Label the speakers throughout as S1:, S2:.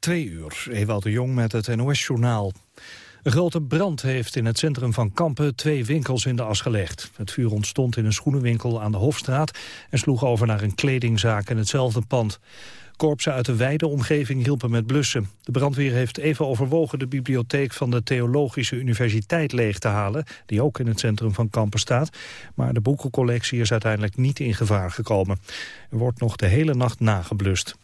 S1: Twee uur, Ewald de Jong met het NOS-journaal. Een grote brand heeft in het centrum van Kampen twee winkels in de as gelegd. Het vuur ontstond in een schoenenwinkel aan de Hofstraat... en sloeg over naar een kledingzaak in hetzelfde pand. Korpsen uit de wijde omgeving hielpen met blussen. De brandweer heeft even overwogen de bibliotheek van de Theologische Universiteit leeg te halen... die ook in het centrum van Kampen staat. Maar de boekencollectie is uiteindelijk niet in gevaar gekomen. Er wordt nog de hele nacht nageblust.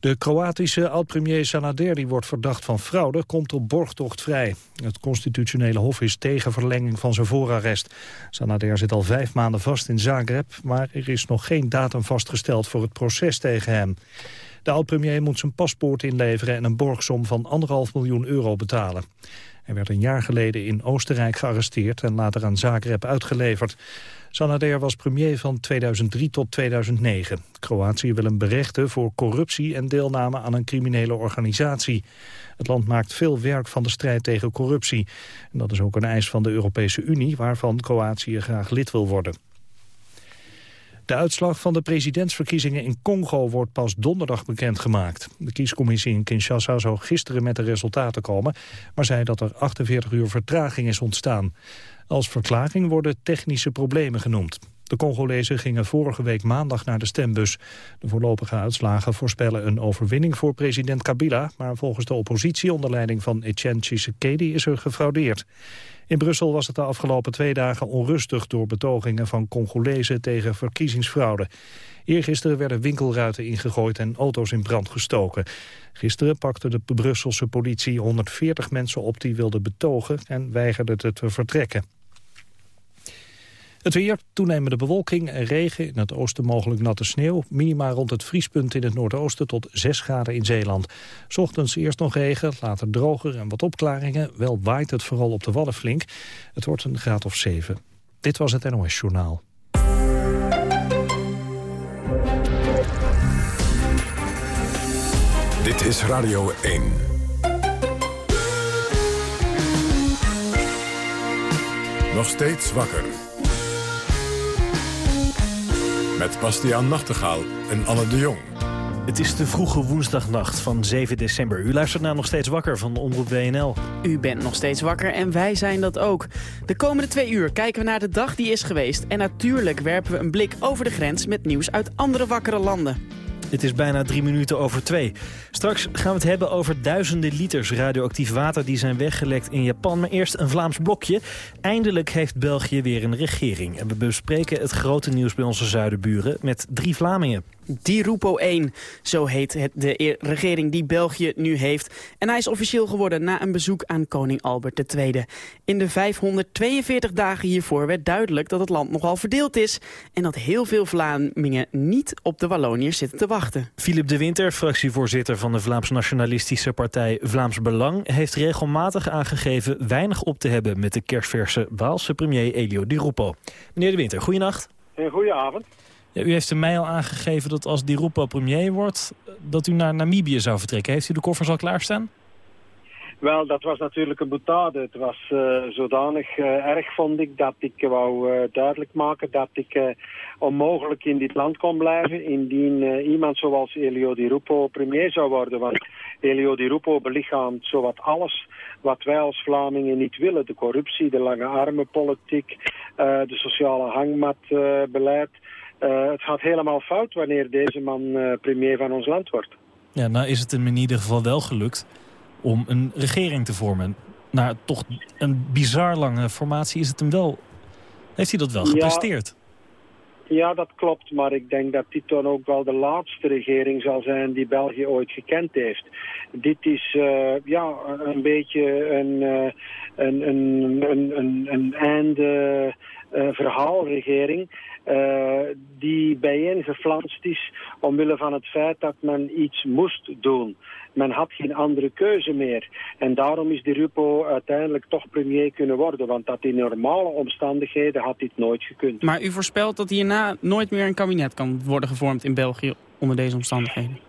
S1: De Kroatische oud-premier Sanader, die wordt verdacht van fraude, komt op borgtocht vrij. Het constitutionele hof is tegen verlenging van zijn voorarrest. Sanader zit al vijf maanden vast in Zagreb, maar er is nog geen datum vastgesteld voor het proces tegen hem. De oud-premier moet zijn paspoort inleveren en een borgsom van anderhalf miljoen euro betalen. Hij werd een jaar geleden in Oostenrijk gearresteerd en later aan Zagreb uitgeleverd. Sanader was premier van 2003 tot 2009. Kroatië wil hem berechten voor corruptie en deelname aan een criminele organisatie. Het land maakt veel werk van de strijd tegen corruptie. En dat is ook een eis van de Europese Unie, waarvan Kroatië graag lid wil worden. De uitslag van de presidentsverkiezingen in Congo wordt pas donderdag bekendgemaakt. De kiescommissie in Kinshasa zou gisteren met de resultaten komen... maar zei dat er 48 uur vertraging is ontstaan. Als verklaring worden technische problemen genoemd. De Congolezen gingen vorige week maandag naar de stembus. De voorlopige uitslagen voorspellen een overwinning voor president Kabila... maar volgens de oppositie onder leiding van Etienne Tshisekedi is er gefraudeerd. In Brussel was het de afgelopen twee dagen onrustig... door betogingen van Congolezen tegen verkiezingsfraude. Eergisteren werden winkelruiten ingegooid en auto's in brand gestoken. Gisteren pakte de Brusselse politie 140 mensen op die wilden betogen... en weigerden te vertrekken. Het weer, toenemende bewolking en regen, in het oosten mogelijk natte sneeuw. Minima rond het vriespunt in het noordoosten tot 6 graden in Zeeland. Ochtends eerst nog regen, later droger en wat opklaringen. Wel waait het vooral op de Wadden flink. Het wordt een graad of 7. Dit was het NOS Journaal.
S2: Dit is Radio 1. Nog steeds wakker. Met Bastiaan Nachtegaal en Anne de Jong.
S3: Het is de vroege woensdagnacht van 7 december. U luistert naar Nog Steeds Wakker van de Omroep WNL.
S4: U bent nog steeds wakker en wij zijn dat ook. De komende twee uur kijken we naar de dag die is geweest. En natuurlijk werpen we een blik over de grens met nieuws uit andere wakkere landen.
S3: Het is bijna drie minuten over twee. Straks gaan we het hebben over duizenden liters radioactief water... die zijn weggelekt in Japan. Maar eerst een Vlaams blokje. Eindelijk heeft België weer een regering. En we bespreken het grote nieuws bij onze zuidenburen... met drie Vlamingen.
S4: Di Rupo 1, zo heet het de regering die België nu heeft. En hij is officieel geworden na een bezoek aan koning Albert II. In de 542 dagen hiervoor werd duidelijk dat het land nogal verdeeld is... en dat heel veel Vlamingen niet op de Walloniërs zitten te wachten.
S3: Philip de Winter, fractievoorzitter van de Vlaams Nationalistische Partij Vlaams Belang... heeft regelmatig aangegeven weinig op te hebben met de kerstverse Waalse premier Elio Di Rupo. Meneer de Winter, goeienacht.
S5: Goedenavond.
S3: U heeft in mei al aangegeven dat als Di Rupo premier wordt... dat u naar Namibië zou vertrekken. Heeft u de koffers al klaarstaan?
S5: Wel, dat was natuurlijk een boetade. Het was uh, zodanig uh, erg, vond ik, dat ik wou uh, duidelijk maken dat ik onmogelijk in dit land kon blijven indien iemand zoals Elio Di Rupo premier zou worden. Want Elio Di Rupo belichaamt zowat alles wat wij als Vlamingen niet willen. De corruptie, de lange armenpolitiek, de sociale hangmatbeleid. Uh, het gaat helemaal fout wanneer deze man uh, premier van ons land wordt.
S3: Ja, nou is het hem in ieder geval wel gelukt om een regering te vormen. Nou, toch een bizar lange formatie is het hem wel... Heeft hij dat wel gepresteerd?
S5: Ja, ja, dat klopt. Maar ik denk dat dit dan ook wel de laatste regering zal zijn die België ooit gekend heeft. Dit is uh, ja, een beetje een, een, een, een, een, een einde verhaalregering uh, die bijeengeflanst is omwille van het feit dat men iets moest doen. Men had geen andere keuze meer. En daarom is de Rupo uiteindelijk toch premier kunnen worden. Want dat in normale omstandigheden had dit nooit gekund.
S4: Maar u voorspelt dat hierna nooit meer een kabinet kan worden gevormd in België onder deze omstandigheden?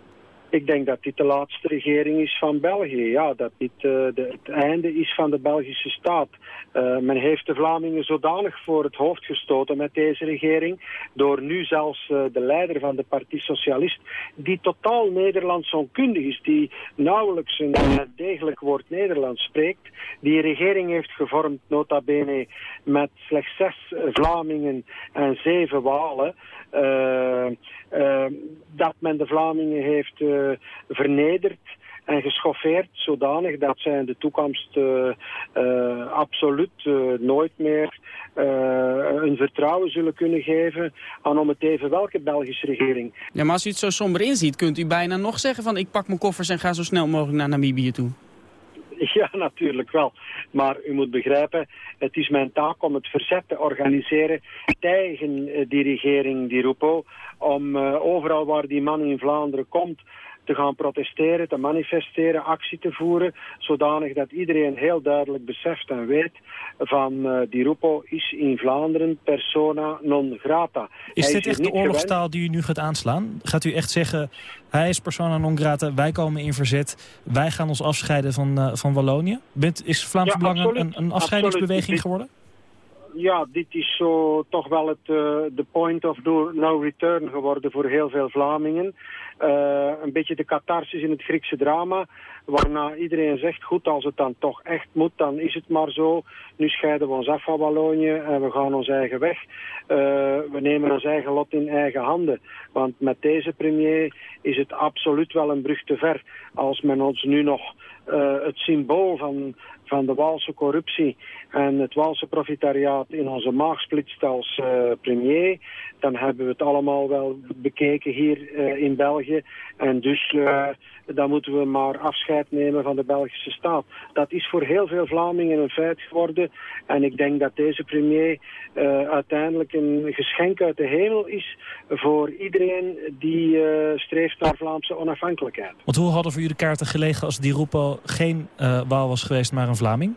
S5: Ik denk dat dit de laatste regering is van België. Ja, dat dit de, het einde is van de Belgische staat. Uh, men heeft de Vlamingen zodanig voor het hoofd gestoten met deze regering. Door nu zelfs uh, de leider van de Partij Socialist, die totaal Nederlands onkundig is, die nauwelijks een degelijk woord Nederlands spreekt. Die regering heeft gevormd, nota bene, met slechts zes Vlamingen en zeven Walen. Uh, uh, dat men de Vlamingen heeft uh, vernederd en geschoffeerd zodanig dat zij in de toekomst absoluut nooit meer een vertrouwen zullen kunnen geven aan om het even welke Belgische regering.
S4: Ja, maar als u het zo somber inziet, kunt u bijna nog zeggen van ik pak mijn koffers en ga zo snel mogelijk naar Namibië toe.
S5: Ja, natuurlijk wel. Maar u moet begrijpen, het is mijn taak om het verzet te organiseren tegen die regering Di Rupo. Om uh, overal waar die man in Vlaanderen komt te gaan protesteren, te manifesteren, actie te voeren, zodanig dat iedereen heel duidelijk beseft en weet van uh, Di Rupo is in Vlaanderen persona non grata.
S3: Is hij dit is echt de oorlogstaal gewend... die u nu gaat aanslaan? Gaat u echt zeggen, hij is persona non grata, wij komen in verzet, wij gaan ons afscheiden van, uh, van Wallonië? Bent, is Vlaams ja, Belang een, een afscheidingsbeweging absoluut. geworden?
S5: ja, dit is zo toch wel het de uh, point of no return geworden voor heel veel Vlamingen. Uh, een beetje de catharsis in het Griekse drama, waarna iedereen zegt, goed, als het dan toch echt moet, dan is het maar zo. Nu scheiden we ons af van Wallonië en we gaan ons eigen weg. Uh, we nemen ons eigen lot in eigen handen. Want met deze premier is het absoluut wel een brug te ver. Als men ons nu nog uh, het symbool van, van de Waalse corruptie en het Waalse profitariaat in onze maag splitst als premier, dan hebben we het allemaal wel bekeken hier in België. En dus uh, dan moeten we maar afscheid nemen van de Belgische staat. Dat is voor heel veel Vlamingen een feit geworden. En ik denk dat deze premier uiteindelijk een geschenk uit de hemel is voor iedereen die streeft naar Vlaamse onafhankelijkheid.
S3: Want hoe hadden voor u de kaarten gelegen als die Roepo geen Waal was geweest, maar een Vlaming?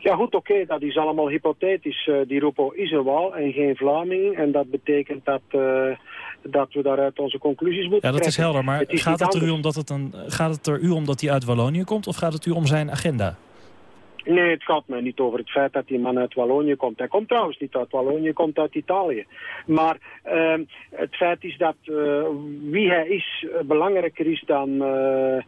S5: Ja goed, oké, okay, dat is allemaal hypothetisch. Uh, die Rupo is een Waal en geen Vlaming. En dat betekent dat, uh, dat we daaruit onze conclusies moeten
S3: Ja, dat is helder. Maar het gaat, het er u om dat het een, gaat het er u om dat hij uit Wallonië komt of gaat het u om zijn agenda?
S5: Nee, het gaat mij niet over het feit dat die man uit Wallonië komt. Hij komt trouwens niet uit Wallonië, hij komt uit Italië. Maar uh, het feit is dat uh, wie hij is belangrijker is dan uh,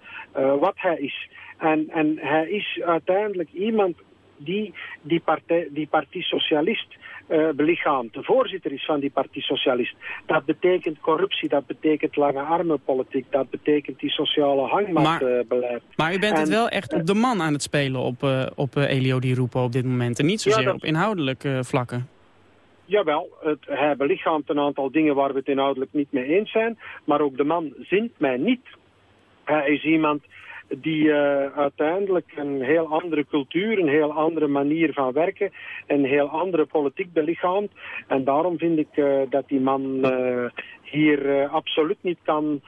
S5: wat hij is. En, en hij is uiteindelijk iemand die die partij, die partij Socialist uh, belichaamt. De voorzitter is van die partij Socialist. Dat betekent corruptie, dat betekent lange armenpolitiek, dat betekent die sociale hangmatbeleid.
S4: Maar, maar u bent en, het wel echt op de man aan het spelen op, uh, op Elio Di Rupo op dit moment. En niet zozeer ja, dat... op inhoudelijke vlakken.
S5: Jawel, het, hij belichaamt een aantal dingen waar we het inhoudelijk niet mee eens zijn. Maar ook de man zint mij niet. Hij is iemand die uh, uiteindelijk een heel andere cultuur, een heel andere manier van werken, een heel andere politiek belichaamt. En daarom vind ik uh, dat die man uh, hier absoluut niet kan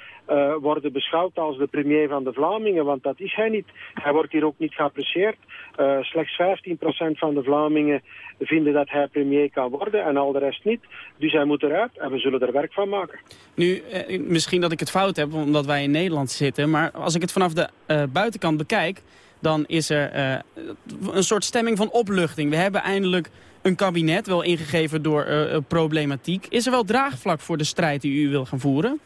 S5: worden beschouwd als de premier van de Vlamingen, want dat is hij niet. Hij wordt hier ook niet geapprecieerd. slechts 15% van de Vlamingen vinden dat hij premier kan worden en al de rest niet. Dus hij moet eruit en we zullen er werk van maken.
S4: Nu, eh, misschien dat ik het fout heb omdat wij in Nederland zitten, maar als ik het vanaf de buitenkant bekijk, dan is er een soort stemming van opluchting. We hebben eindelijk een kabinet, wel ingegeven door uh, problematiek. Is er wel draagvlak voor de strijd die u wil gaan voeren?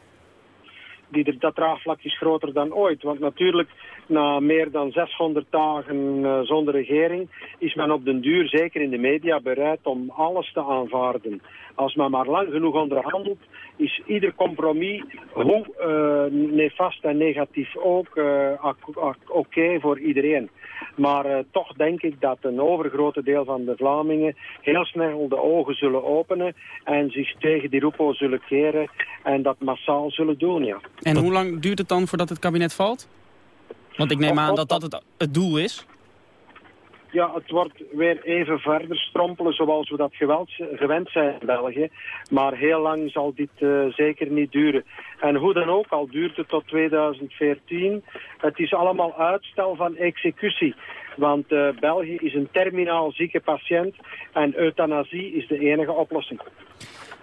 S5: Die, dat draagvlak is groter dan ooit. Want natuurlijk, na meer dan 600 dagen uh, zonder regering... is men op den duur, zeker in de media, bereid om alles te aanvaarden. Als men maar lang genoeg onderhandelt, is ieder compromis, hoe uh, nefast en negatief ook, uh, oké okay voor iedereen. Maar uh, toch denk ik dat een overgrote deel van de Vlamingen heel snel de ogen zullen openen en zich tegen die roepo zullen keren en dat massaal zullen doen, ja.
S4: En hoe lang duurt het dan voordat het kabinet valt? Want ik neem aan dat dat het, het doel is
S5: ja, het wordt weer even verder strompelen zoals we dat geweld, gewend zijn in België. Maar heel lang zal dit uh, zeker niet duren. En hoe dan ook, al duurt het tot 2014, het is allemaal uitstel van executie. Want uh, België is een terminaal zieke patiënt en euthanasie is de enige oplossing.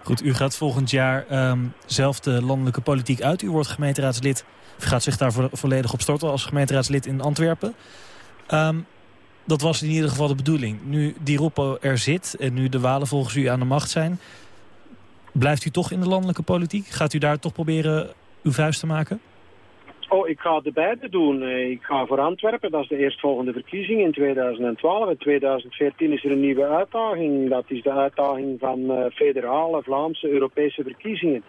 S3: Goed, u gaat volgend jaar um, zelf de landelijke politiek uit. U wordt gemeenteraadslid, u gaat zich daar volledig op storten als gemeenteraadslid in Antwerpen. Um, dat was in ieder geval de bedoeling. Nu die Roepo er zit en nu de Walen volgens u aan de macht zijn... blijft u toch in de landelijke politiek? Gaat u daar toch proberen uw vuist te maken?
S5: Oh, ik ga de beide doen. Eh, ik ga voor Antwerpen, dat is de eerstvolgende verkiezing in 2012. In 2014 is er een nieuwe uitdaging. Dat is de uitdaging van uh, federale, Vlaamse, Europese verkiezingen.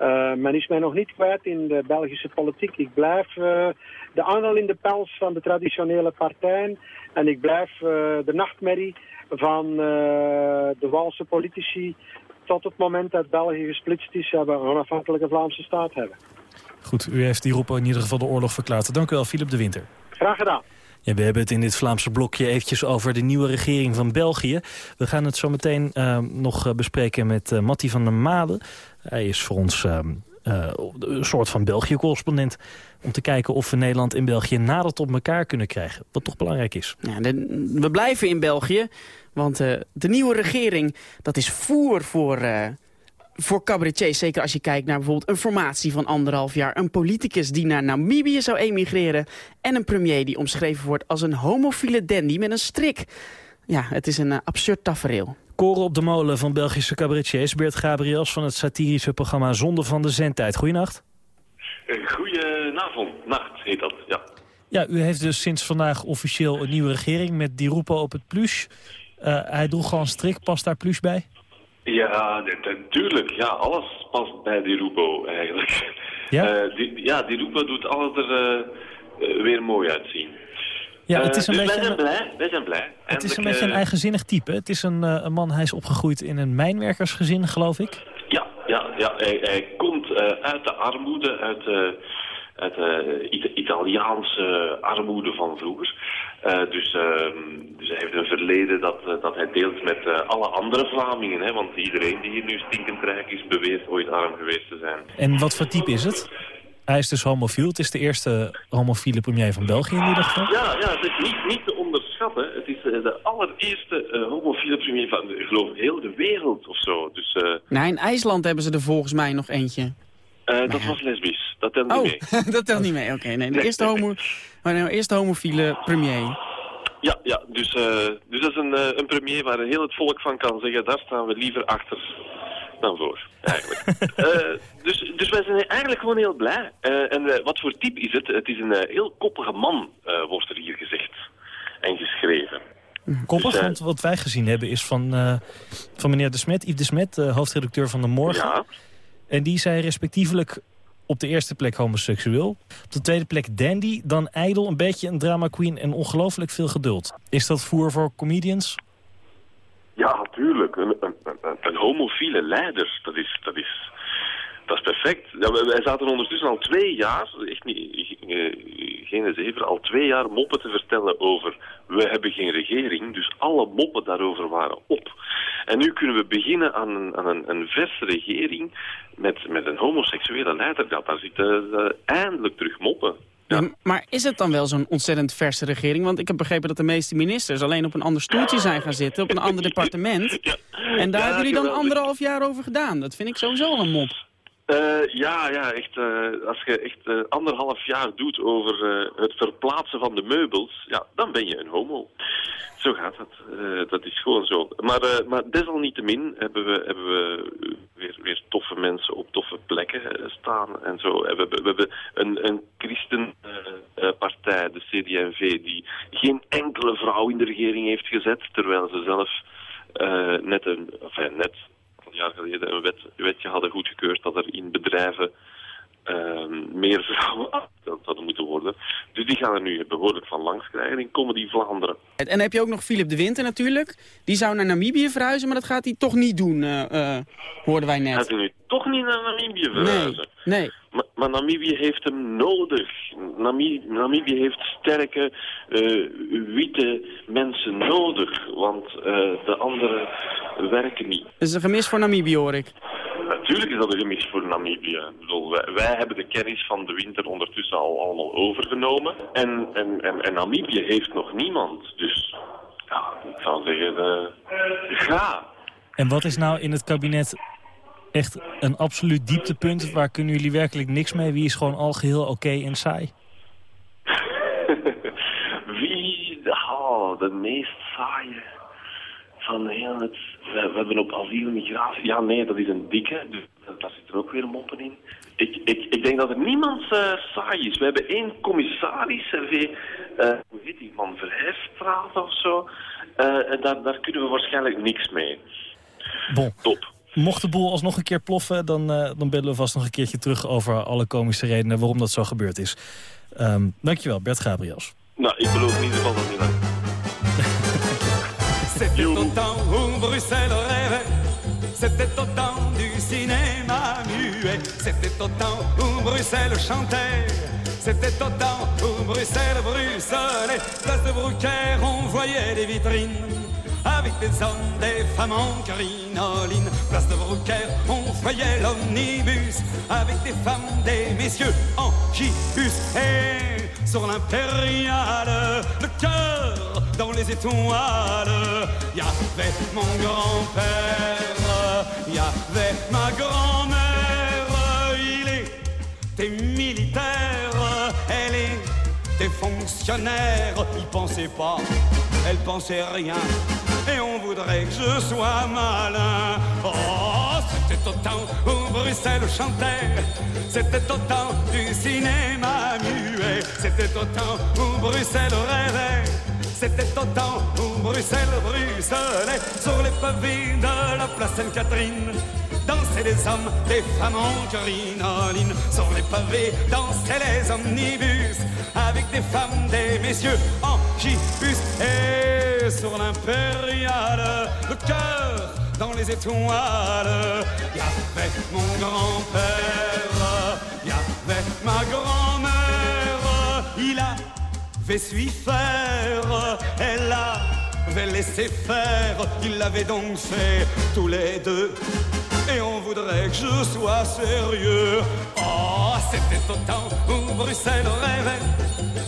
S5: Uh, men is mij nog niet kwijt in de Belgische politiek. Ik blijf de angel in de pels van de traditionele partijen. En ik blijf de nachtmerrie van de Walse politici tot het moment dat België gesplitst is, hebben een onafhankelijke Vlaamse staat hebben.
S3: Goed, u heeft die roepen in ieder geval de oorlog verklaard. Dank u wel, Philip de Winter.
S5: Graag gedaan.
S3: Ja, we hebben het in dit Vlaamse blokje eventjes over de nieuwe regering van België. We gaan het zo meteen uh, nog bespreken met uh, Matti van der Malen. Hij is voor ons uh, een soort van België-correspondent... om te kijken of we Nederland en België nader tot elkaar kunnen krijgen. Wat toch belangrijk is.
S4: Ja, de, we blijven in België, want de nieuwe regering... dat is voer voor voor cabaretiers, zeker als je kijkt naar bijvoorbeeld een formatie van anderhalf jaar... een politicus die naar Namibië zou emigreren... en een premier die omschreven wordt als een homofiele dandy met een strik. Ja, het is een uh, absurd tafereel.
S3: Koren op de molen van Belgische cabaretiers. Beert Gabriels van het satirische programma Zonde van de Zendtijd. Goeienacht.
S6: Eh, goedenavond. Nacht heet dat, ja.
S3: Ja, u heeft dus sinds vandaag officieel een nieuwe regering met die roepen op het plus. Uh, hij droeg gewoon strik, past daar plus bij?
S6: Ja, natuurlijk. Ja, alles past bij die Rubo eigenlijk.
S3: Ja?
S6: Uh, die, ja, die Rubo doet alles er uh, weer mooi uitzien.
S3: Ja, het is een
S6: dus
S3: beetje
S6: wij zijn blij. Wij zijn blij.
S3: Het is een beetje een eigenzinnig type. Het is een, een, man, hij is opgegroeid in een mijnwerkersgezin, geloof ik.
S6: Ja, ja, ja hij, hij komt uit de armoede, uit uit de Ita Italiaanse armoede van vroeger. Uh, dus, uh, dus hij heeft een verleden dat, uh, dat hij deelt met alle andere Vlamingen. Hè? Want iedereen die hier nu stinkend rijk is, beweert ooit arm geweest te zijn.
S3: En wat voor type is het? Hij is dus homofiel. Het is de eerste homofiele premier van België in ieder geval.
S6: Ja, ja het is niet, niet te onderschatten. Het is de allereerste homofiele premier van, ik geloof, heel de wereld of zo. Dus,
S4: nee, in IJsland hebben ze er volgens mij nog eentje.
S6: Uh, dat was lesbisch. Dat telt niet
S4: oh,
S6: mee.
S4: dat telt niet mee. Oké, okay, nee. De nee, eerste, homo, maar nou, eerste homofiele premier.
S6: Ja, ja dus, uh, dus dat is een, uh, een premier waar heel het volk van kan zeggen... daar staan we liever achter dan voor, eigenlijk. dus, dus wij zijn eigenlijk gewoon heel blij. en wat voor type is het? Het is een heel koppige man, wordt er hier gezegd en geschreven.
S3: Koppig, dus, want wat wij gezien hebben is van, van meneer De Smet, Yves De Smet, hoofdredacteur van De Morgen...
S6: Ja.
S3: En die zei respectievelijk op de eerste plek homoseksueel. Op de tweede plek dandy, dan ijdel, een beetje een drama queen en ongelooflijk veel geduld. Is dat voer voor comedians?
S6: Ja, natuurlijk. Een, een, een, homofiele leider, dat is, dat is, dat is perfect. Ja, wij zaten ondertussen al twee jaar, echt niet, geen zeven, al twee jaar moppen te vertellen over we hebben geen regering. Dus alle moppen daarover waren op. En nu kunnen we beginnen aan een, aan een, een verse regering met, met een homoseksuele leider. Ja, daar zitten uh, eindelijk terug moppen.
S4: Ja. Maar is het dan wel zo'n ontzettend verse regering? Want ik heb begrepen dat de meeste ministers alleen op een ander stoeltje zijn gaan zitten, op een ander departement.
S6: Ja.
S4: En daar hebben jullie dan anderhalf jaar over gedaan. Dat vind ik sowieso een mop.
S6: Uh, ja, ja, echt. Uh, als je echt uh, anderhalf jaar doet over het verplaatsen van de meubels, ja, dan ben je een homo. Zo gaat het. dat is gewoon zo. Maar, maar desalniettemin hebben we, hebben we weer, weer toffe mensen op toffe plekken staan en zo. We, we, we hebben een, een christenpartij, de CD&V, die geen enkele vrouw in de regering heeft gezet, terwijl ze zelf net een, enfin, net jaar geleden een wet, wetje hadden goedgekeurd dat er in bedrijven meer vrouwen aangesteld zouden moeten worden. Dus die gaan er nu behoorlijk van langs krijgen in Comedy Vlaanderen.
S4: En dan heb je ook nog Philip de Winter natuurlijk. Die zou naar Namibië verhuizen, maar dat gaat hij toch niet doen, uh, uh, hoorden wij net.
S6: Gaat hij nu toch niet naar Namibië verhuizen?
S4: Nee, nee.
S6: Maar, maar Namibië heeft hem nodig. Namibië, Namibië heeft sterke, uh, witte mensen nodig. Want uh, de anderen werken niet.
S4: Dat is een gemis voor Namibië, hoor ik.
S6: Natuurlijk is dat een gemis voor Namibië. Ik bedoel, wij, wij, hebben de kennis van de winter ondertussen al allemaal overgenomen. En, en, en, en Namibië heeft nog niemand. Dus ja, ik zou zeggen, uh, ga.
S3: En wat is nou in het kabinet echt een absoluut dieptepunt? Waar kunnen jullie werkelijk niks mee? Wie is gewoon al geheel oké en saai?
S6: Wie, oh, de meest saaie van heel het... We, we hebben op asiel, migratie... Ja, nee, dat is een dikke, dus daar zitten ook weer moppen in. Ik, ik, ik denk dat er niemand uh, saai is. We hebben één commissaris, uh, hoe heet die man, Verhefstraat of zo. Uh, daar, daar kunnen we waarschijnlijk niks mee.
S3: Bon.
S6: Top.
S3: Mocht de boel alsnog een keer ploffen, dan, dan bellen we vast nog een keertje terug over alle komische redenen waarom dat zo gebeurd is. Um, dankjewel, Bert Gabriels.
S6: Nou, ik geloof in ieder geval dat niet lang.
S7: C'était au temps où Bruxelles rêvait, c'était au temps du cinéma muet, c'était au temps où Bruxelles chantait, c'était au temps où Bruxelles bruxelait, place de Brouquer on voyait des vitrines. Avec des hommes, des femmes en crinoline. Place de Brouquer, on voyait l'omnibus. Avec des femmes, des messieurs en gibus. Et sur l'impériale, le cœur dans les étoiles. Y avait mon grand-père, y avait ma grand-mère. Il était militaire, elle était fonctionnaire. Il pensait pas, elle pensait rien. Et on voudrait que je sois malin. Oh, c'était au temps où Bruxelles chantait, c'était au temps du cinéma muet, c'était au temps où Bruxelles rêvait. C'était au temps où Bruxelles bruxelait sur les pavés de la place Sainte-Catherine. Dansaient les hommes, les femmes en crinoline. Sur les pavés dansaient les omnibus avec des femmes, des messieurs en gibus. Et sur l'impériale, le cœur dans les étoiles. Il y avait mon grand-père, y avait ma grand-mère. Il avait su faire, elle avait laissé faire. Il l'avait donc fait tous les deux. Et on voudrait que je sois sérieux. Oh, c'était au temps où Bruxelles rêvait.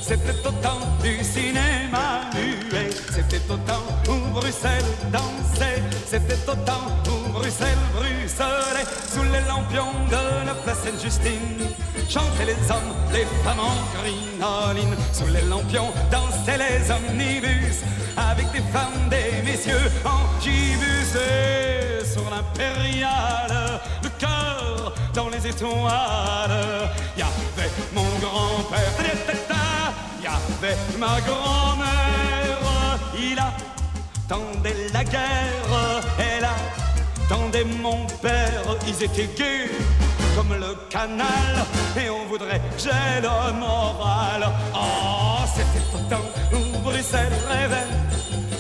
S7: C'était au temps du cinéma muet. C'était au temps où Bruxelles dansait. C'était au temps où Bruxelles bruxelait. Sous les lampions de la place Sainte-Justine. Chantaient les hommes, les femmes en crinoline. Sous les lampions dansaient les omnibus. Avec des femmes, des messieurs en gibus. Et sur l'impériale, le cœur dans les étoiles. Il y avait mon grand-père. Y avait ma grand-mère, il attendait la guerre, elle attendait mon père, ils étaient gays comme le canal, et on voudrait j'ai le moral. Oh, c'était temps où Bruxelles rêvait,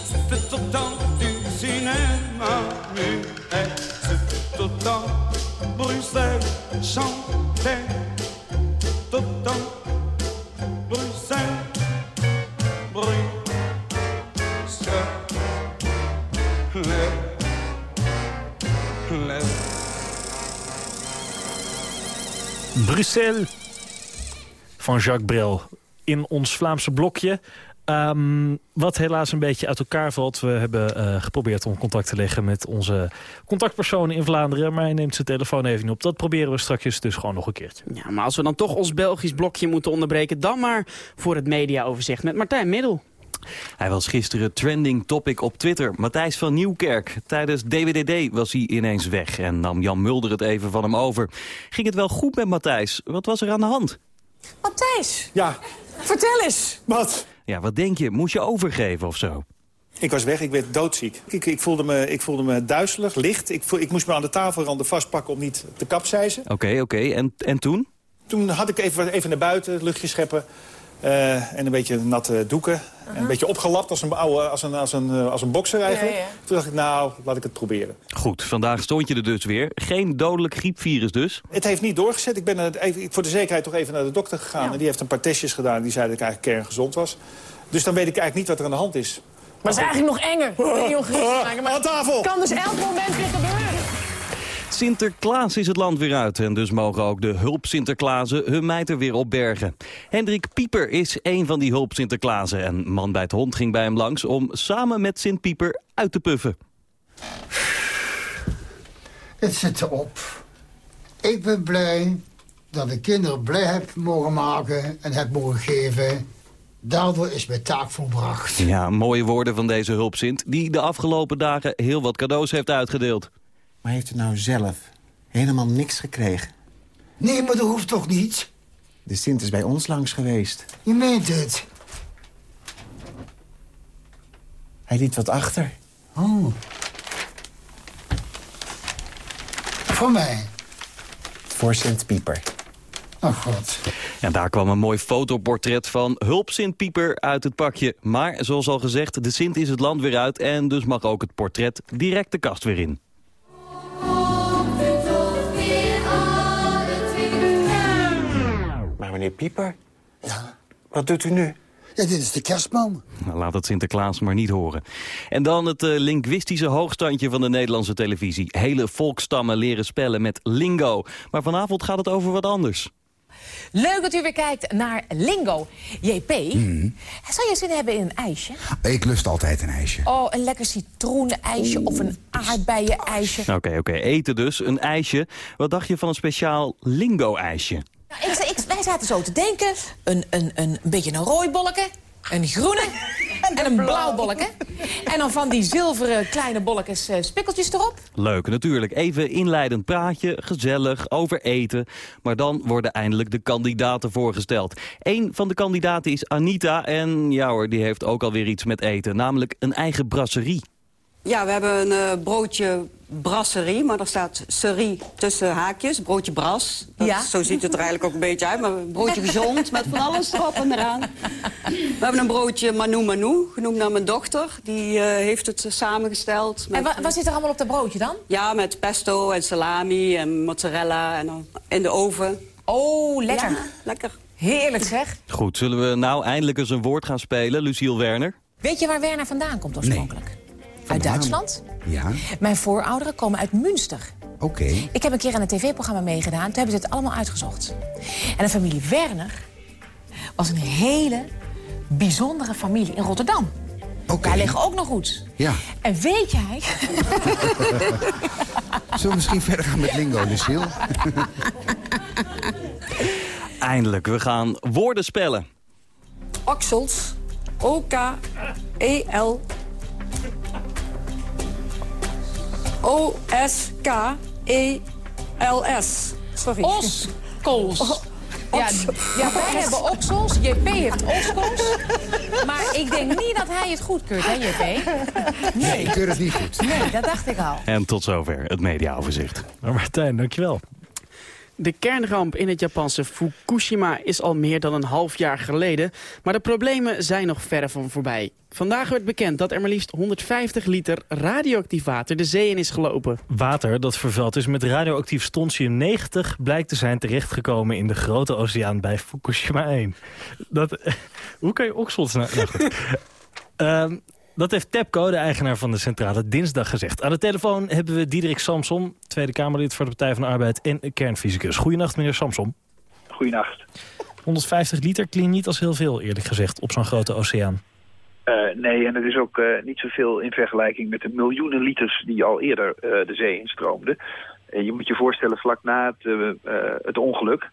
S7: c'était temps du cinéma muet, c'était temps Bruxelles chantait, temps Bruxelles Bruxelles
S3: Bruxelles van Jacques Brel in ons Vlaamse blokje. Um, wat helaas een beetje uit elkaar valt. We hebben uh, geprobeerd om contact te leggen met onze contactpersonen in Vlaanderen. Maar hij neemt zijn telefoon even op. Dat proberen we straks dus gewoon nog een keertje.
S4: Ja, maar als we dan toch ons Belgisch blokje moeten onderbreken... dan maar voor het mediaoverzicht met Martijn Middel.
S8: Hij was gisteren trending topic op Twitter. Matthijs van Nieuwkerk. Tijdens DWDD was hij ineens weg en nam Jan Mulder het even van hem over. Ging het wel goed met Matthijs? Wat was er aan de hand?
S9: Matthijs!
S10: Ja?
S9: Vertel eens!
S10: Wat?
S8: Ja, wat denk je? Moest je overgeven of zo?
S10: Ik was weg, ik werd doodziek. Ik, ik, voelde, me, ik voelde me duizelig, licht. Ik, ik moest me aan de tafelranden vastpakken om niet te kapseizen.
S8: Oké, okay, oké. Okay. En, en toen?
S10: Toen had ik even, even naar buiten, luchtje scheppen. Uh, en een beetje natte doeken. Uh -huh. En een beetje opgelapt als een, oude, als een, als een, als een bokser eigenlijk. Ja, ja. Toen dacht ik, nou, laat ik het proberen.
S8: Goed, vandaag stond je er dus weer. Geen dodelijk griepvirus dus?
S10: Het heeft niet doorgezet. Ik ben even, voor de zekerheid toch even naar de dokter gegaan. Ja. En die heeft een paar testjes gedaan. Die zei dat ik eigenlijk kerngezond was. Dus dan weet ik eigenlijk niet wat er aan de hand is.
S9: Maar het is eigenlijk nog enger.
S10: Maar aan tafel!
S9: Het kan dus elk moment weer gebeuren.
S8: Sinterklaas is het land weer uit en dus mogen ook de hulp Sinterklaasen hun mijter weer opbergen. Hendrik Pieper is een van die hulp Sinterklaasen en man bij het hond ging bij hem langs om samen met Sint Pieper uit te puffen.
S11: Het zit erop. Ik ben blij dat ik kinderen blij heb mogen maken en heb mogen geven. Daardoor is mijn taak volbracht.
S8: Ja, mooie woorden van deze hulpzint... die de afgelopen dagen heel wat cadeaus heeft uitgedeeld.
S12: Maar heeft u nou zelf helemaal niks gekregen?
S11: Nee, maar dat hoeft toch niet?
S12: De Sint is bij ons langs geweest.
S11: Je meent het.
S12: Hij liet wat achter.
S11: Oh. Voor mij.
S12: Voor Sint Pieper.
S11: Oh god.
S8: En daar kwam een mooi fotoportret van Hulp Sint Pieper uit het pakje. Maar zoals al gezegd, de Sint is het land weer uit... en dus mag ook het portret direct de kast weer in.
S12: Meneer Pieper, ja. wat doet u nu?
S11: Ja, dit is de kerstman.
S8: Nou, laat het Sinterklaas maar niet horen. En dan het uh, linguïstische hoogstandje van de Nederlandse televisie. Hele volkstammen leren spellen met lingo. Maar vanavond gaat het over wat anders.
S9: Leuk dat u weer kijkt naar Lingo. JP, zou je zin hebben in een ijsje?
S13: Ik lust altijd een ijsje.
S9: Oh, een lekker citroenijsje of een aardbeien-ijsje.
S8: Oké, oké. Eten dus. Een ijsje. Wat dacht je van een speciaal lingo-ijsje?
S9: Nou, ik, ik, wij zaten zo te denken. Een, een, een, een beetje een een groene en een blauw bolletje. En dan van die zilveren kleine bolletjes uh, spikkeltjes erop.
S8: Leuk, natuurlijk. Even inleidend praatje, gezellig, over eten. Maar dan worden eindelijk de kandidaten voorgesteld. Eén van de kandidaten is Anita. En ja hoor, die heeft ook alweer iets met eten. Namelijk een eigen brasserie.
S14: Ja, we hebben een uh, broodje brasserie, maar er staat serie tussen haakjes. Broodje bras. Dat,
S9: Ja.
S14: Zo ziet het er eigenlijk ook een beetje uit. Maar een broodje gezond met van alles erop en eraan. We hebben een broodje Manu Manu, genoemd naar mijn dochter. Die uh, heeft het samengesteld.
S9: En wa wat zit er allemaal op dat broodje dan?
S14: Ja, met pesto en salami en mozzarella en dan in de oven.
S9: Oh, lekker.
S14: Ja, lekker.
S9: Heerlijk zeg.
S8: Goed, zullen we nou eindelijk eens een woord gaan spelen, Luciel Werner?
S9: Weet je waar Werner vandaan komt oorspronkelijk? Uit Duitsland.
S13: Ja,
S9: Mijn voorouderen komen uit Münster.
S13: oké.
S9: Ik heb een keer aan een tv-programma meegedaan. Toen hebben ze het allemaal uitgezocht. En de familie Werner was een hele bijzondere familie in Rotterdam. Daar liggen ook nog roots.
S13: Ja.
S9: En weet jij...
S13: Zullen we misschien verder gaan met lingo, Lucille?
S8: Eindelijk, we gaan woorden spellen.
S15: Oksels. O-K-E-L. O-S-K-E-L-S. Sorry.
S9: Oskels. Ja, ja, wij hebben oksels. JP heeft oskels. Maar ik denk niet dat hij het goedkeurt, hè, JP?
S13: Nee, ik keur het niet goed.
S9: Nee, dat dacht ik al.
S8: En tot zover het mediaoverzicht.
S3: Maar Martijn, dankjewel.
S4: De kernramp in het Japanse Fukushima is al meer dan een half jaar geleden. Maar de problemen zijn nog verre van voorbij. Vandaag werd bekend dat er maar liefst 150 liter radioactief water de zee in is gelopen.
S3: Water dat vervuild is met radioactief strontium 90... blijkt te zijn terechtgekomen in de grote oceaan bij Fukushima 1. Dat, hoe kan je oksels... Nou, nou goed. Ehm, dat heeft TEPCO, de eigenaar van de centrale, dinsdag gezegd. Aan de telefoon hebben we Diederik Samson, Tweede Kamerlid voor de Partij van de Arbeid en kernfysicus. Goedenacht, meneer Samson.
S16: Goedenacht.
S3: 150 liter klinkt niet als heel veel, eerlijk gezegd, op zo'n grote oceaan.
S16: Uh, nee, en het is ook uh, niet zoveel in vergelijking met de miljoenen liters die al eerder uh, de zee instroomden. je moet je voorstellen, vlak na het, het ongeluk,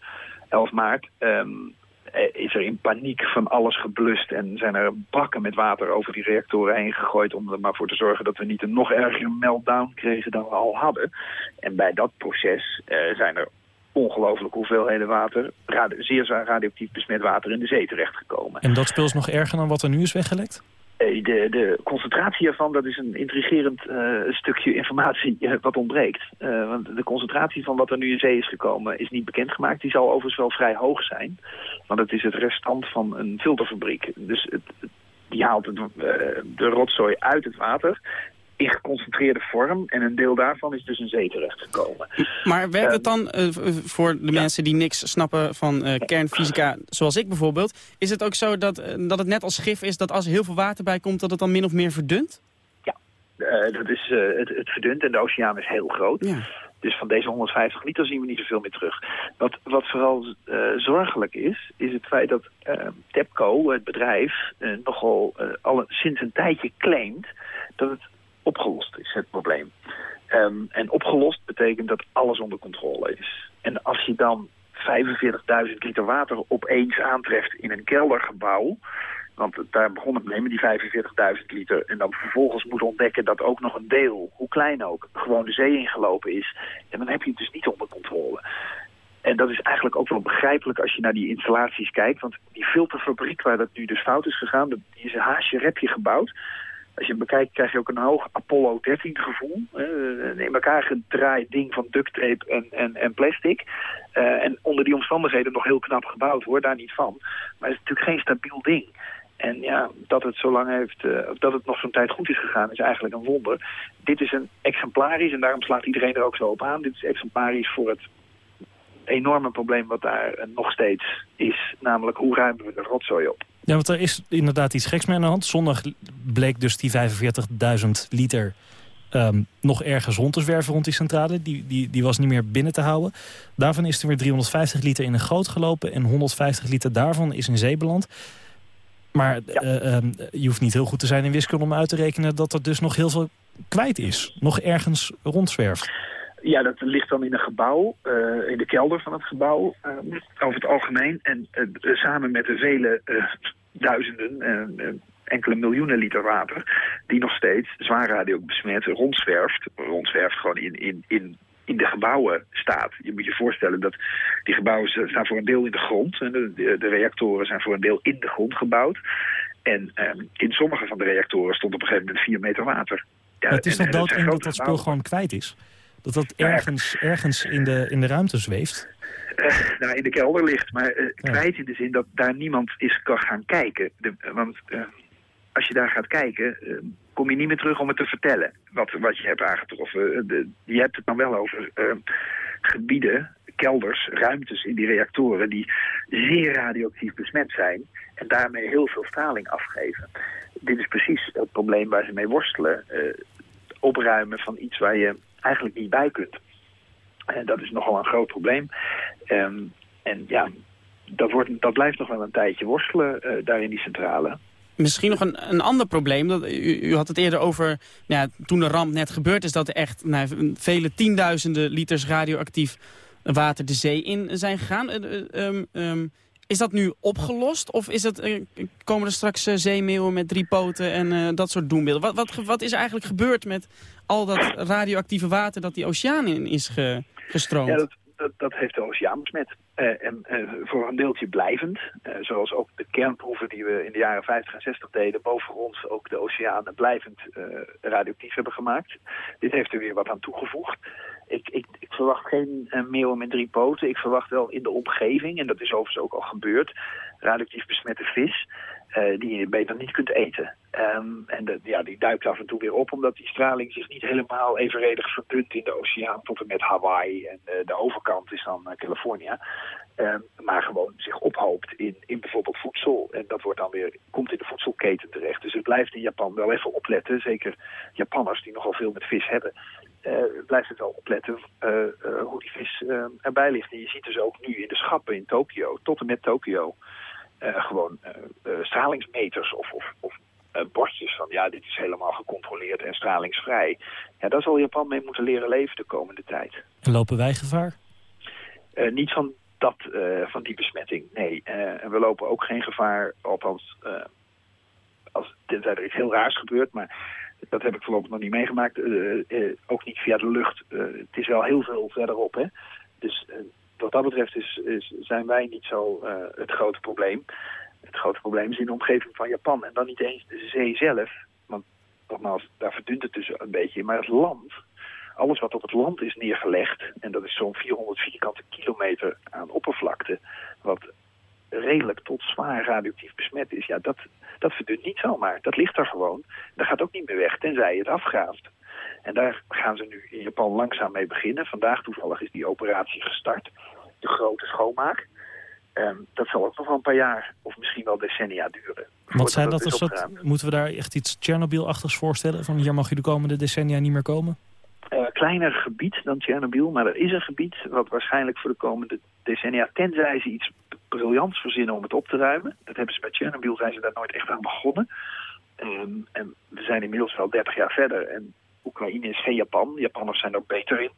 S16: 11 maart, um, is er in paniek van alles geblust en zijn er bakken met water over die reactoren heen gegooid om er maar voor te zorgen dat we niet een nog ergere meltdown kregen dan we al hadden. En bij dat proces zijn er ongelooflijke hoeveelheden water, zeer zwaar radioactief besmet water in de zee terechtgekomen.
S3: En dat speel is nog erger dan wat er nu is weggelekt?
S16: De, de concentratie ervan, dat is een intrigerend uh, stukje informatie uh, wat ontbreekt. Uh, want de concentratie van wat er nu in zee is gekomen is niet bekendgemaakt. Die zal overigens wel vrij hoog zijn. Want het is het restant van een filterfabriek. Dus het, die haalt het, de rotzooi uit het water in geconcentreerde vorm. En een deel daarvan is dus in zee terechtgekomen.
S4: Maar werkt het dan uh, voor de ja. mensen die niks snappen van uh, kernfysica, zoals ik bijvoorbeeld... is het ook zo dat, uh, dat het net als gif is dat als er heel veel water bij komt... dat het dan min of meer verdunt?
S16: Ja, dat is, het, het verdunt en de oceaan is heel groot.
S4: Ja.
S16: Dus van deze 150 liter zien we niet zoveel meer terug. Wat, wat vooral zorgelijk is, is het feit dat TEPCO, het bedrijf, nogal al sinds een tijdje claimt... dat het opgelost is, het probleem. Ehm, en opgelost betekent dat alles onder controle is. En als je dan 45.000 liter water opeens aantreft in een keldergebouw... want daar begon het mee die 45.000 liter... en dan vervolgens moet ontdekken dat ook nog een deel, hoe klein ook... gewoon de zee ingelopen is. En dan heb je het dus niet onder controle. En dat is eigenlijk ook wel begrijpelijk als je naar die installaties kijkt. Want die filterfabriek waar dat nu dus fout is gegaan... die is een haasje repje gebouwd als je hem bekijkt krijg je ook een hoog Apollo 13 gevoel. een in elkaar gedraaid ding van duct tape en, en, en plastic. Eh, en onder die omstandigheden nog heel knap gebouwd hoor, daar niet van. Maar het is natuurlijk geen stabiel ding. En ja, dat het zo lang heeft, uh, dat het nog zo'n tijd goed is gegaan, is eigenlijk een wonder. Dit is een exemplarisch, en daarom slaat iedereen er ook zo op aan. Dit is exemplarisch voor het enorme probleem wat daar nog steeds is. Namelijk, hoe ruimen we de rotzooi op?
S3: Ja, want er is inderdaad iets geks mee aan de hand. Zondag bleek dus die 45.000 liter um, nog ergens rond te zwerven rond die centrale. Die, die, die was niet meer binnen te houden. Daarvan is er weer 350 liter in een goot gelopen... en 150 liter daarvan is in zee beland. Maar uh, um, je hoeft niet heel goed te zijn in wiskunde om uit te rekenen... dat er dus nog heel veel kwijt is. Nog ergens rondzwerft.
S16: Ja, dat ligt dan in een gebouw, uh, in de kelder van het gebouw, uh, over het algemeen. En uh, samen met de vele duizenden, enkele miljoenen liter water, die nog steeds zwaar radiobesmet rondzwerft. Rondzwerft gewoon in, in, in, in de gebouwen staat. Je moet je voorstellen dat die gebouwen staan voor een deel in de grond. En de, de, de reactoren zijn voor een deel in de grond gebouwd. En in sommige van de reactoren stond op een gegeven moment vier meter water.
S3: Ja, het is toch doodeng dat dat spul gewoon kwijt is? Dat dat ergens, ergens in, de, in de ruimte zweeft?
S16: Uh, nou, in de kelder ligt. Maar uh, kwijt in de zin dat daar niemand is kan gaan kijken. De, want uh, als je daar gaat kijken, kom je niet meer terug om het te vertellen. Wat, wat je hebt aangetroffen. De, je hebt het dan wel over gebieden, kelders, ruimtes in die reactoren... die zeer radioactief besmet zijn. En daarmee heel veel straling afgeven. Dit is precies het probleem waar ze mee worstelen. opruimen van iets waar je eigenlijk niet bij kunt. En dat is nogal een groot probleem. Um, en ja, dat, wordt, dat blijft nog wel een tijdje worstelen uh, daar in die centrale.
S4: Misschien nog een, een ander probleem. Dat, u, u had het eerder over, nou ja, toen de ramp net gebeurd is... dat er echt nou, vele tienduizenden liters radioactief water de zee in zijn gegaan. Uh, um, um, is dat nu opgelost? Of is het, uh, komen er straks uh, zeemeeuwen met drie poten en dat soort doembeelden? Wat, wat, wat is eigenlijk gebeurd met al dat radioactieve water dat die oceaan in is ge, gestroomd?
S16: Ja, dat, dat, dat, heeft de oceaan besmet. En voor een deeltje blijvend. zoals ook de kernproeven die we in de jaren 50 en 60 deden... boven ons ook de oceanen blijvend radioactief hebben gemaakt. Dit heeft er weer wat aan toegevoegd. Ik, ik, ik, verwacht geen uh, meeuwen met drie poten. Ik verwacht wel in de omgeving, en dat is overigens ook al gebeurd, radioactief besmette vis, uh, die je beter niet kunt eten. Um, en ja, die duikt af en toe weer op, omdat die straling zich niet helemaal evenredig verdunt in de oceaan tot en met Hawaii. En uh, de overkant is dan California. Um, maar gewoon zich ophoopt in, in bijvoorbeeld voedsel. En dat wordt dan weer, komt in de voedselketen terecht. Dus het blijft in Japan wel even opletten. Zeker Japanners die nogal veel met vis hebben uh, blijft het wel opletten uh, uh, hoe die vis erbij ligt. En je ziet dus ook nu in de schappen in Tokio, tot en met Tokio, gewoon stralingsmeters of, of, of bordjes van ja, dit is helemaal gecontroleerd en stralingsvrij. Ja, daar zal Japan mee moeten leren leven de komende tijd.
S3: En lopen wij gevaar?
S16: niet van dat, van die besmetting, nee. en we lopen ook geen gevaar, althans, als, tenzij er iets heel raars gebeurt, maar dat heb ik voorlopig nog niet meegemaakt. Uh, uh, ook niet via de lucht. Uh, het is wel heel veel verderop. Hè? Dus wat dat betreft is, is, zijn wij niet zo het grote probleem. Het grote probleem is in de omgeving van Japan. En dan niet eens de zee zelf. Want nogmaals, daar verdunt het dus een beetje. Maar het land, alles wat op het land is neergelegd... en dat is zo'n 400 vierkante kilometer aan oppervlakte... wat redelijk tot zwaar radioactief besmet is... ja, dat, dat verdunt niet zomaar. Dat ligt er gewoon. Dat gaat ook niet meer weg, tenzij je het afgraaft. En daar gaan ze nu in Japan langzaam mee beginnen. Vandaag toevallig is die operatie gestart. De grote schoonmaak. Um, dat zal ook nog wel een paar jaar of misschien wel decennia duren.
S3: Wat zijn dat, dat moeten we daar echt iets Tsjernobyl-achtigs voorstellen? Van hier mag u de komende decennia niet meer komen?
S16: Uh, kleiner gebied dan Tsjernobyl, maar er is een gebied wat waarschijnlijk voor de komende decennia, tenzij ze iets briljants verzinnen om het op te ruimen. Dat hebben ze bij Chernobyl, zijn ze daar nooit echt aan begonnen. Um, en we zijn inmiddels wel 30 jaar verder en Oekraïne is geen Japan. Japanners zijn er ook beter in.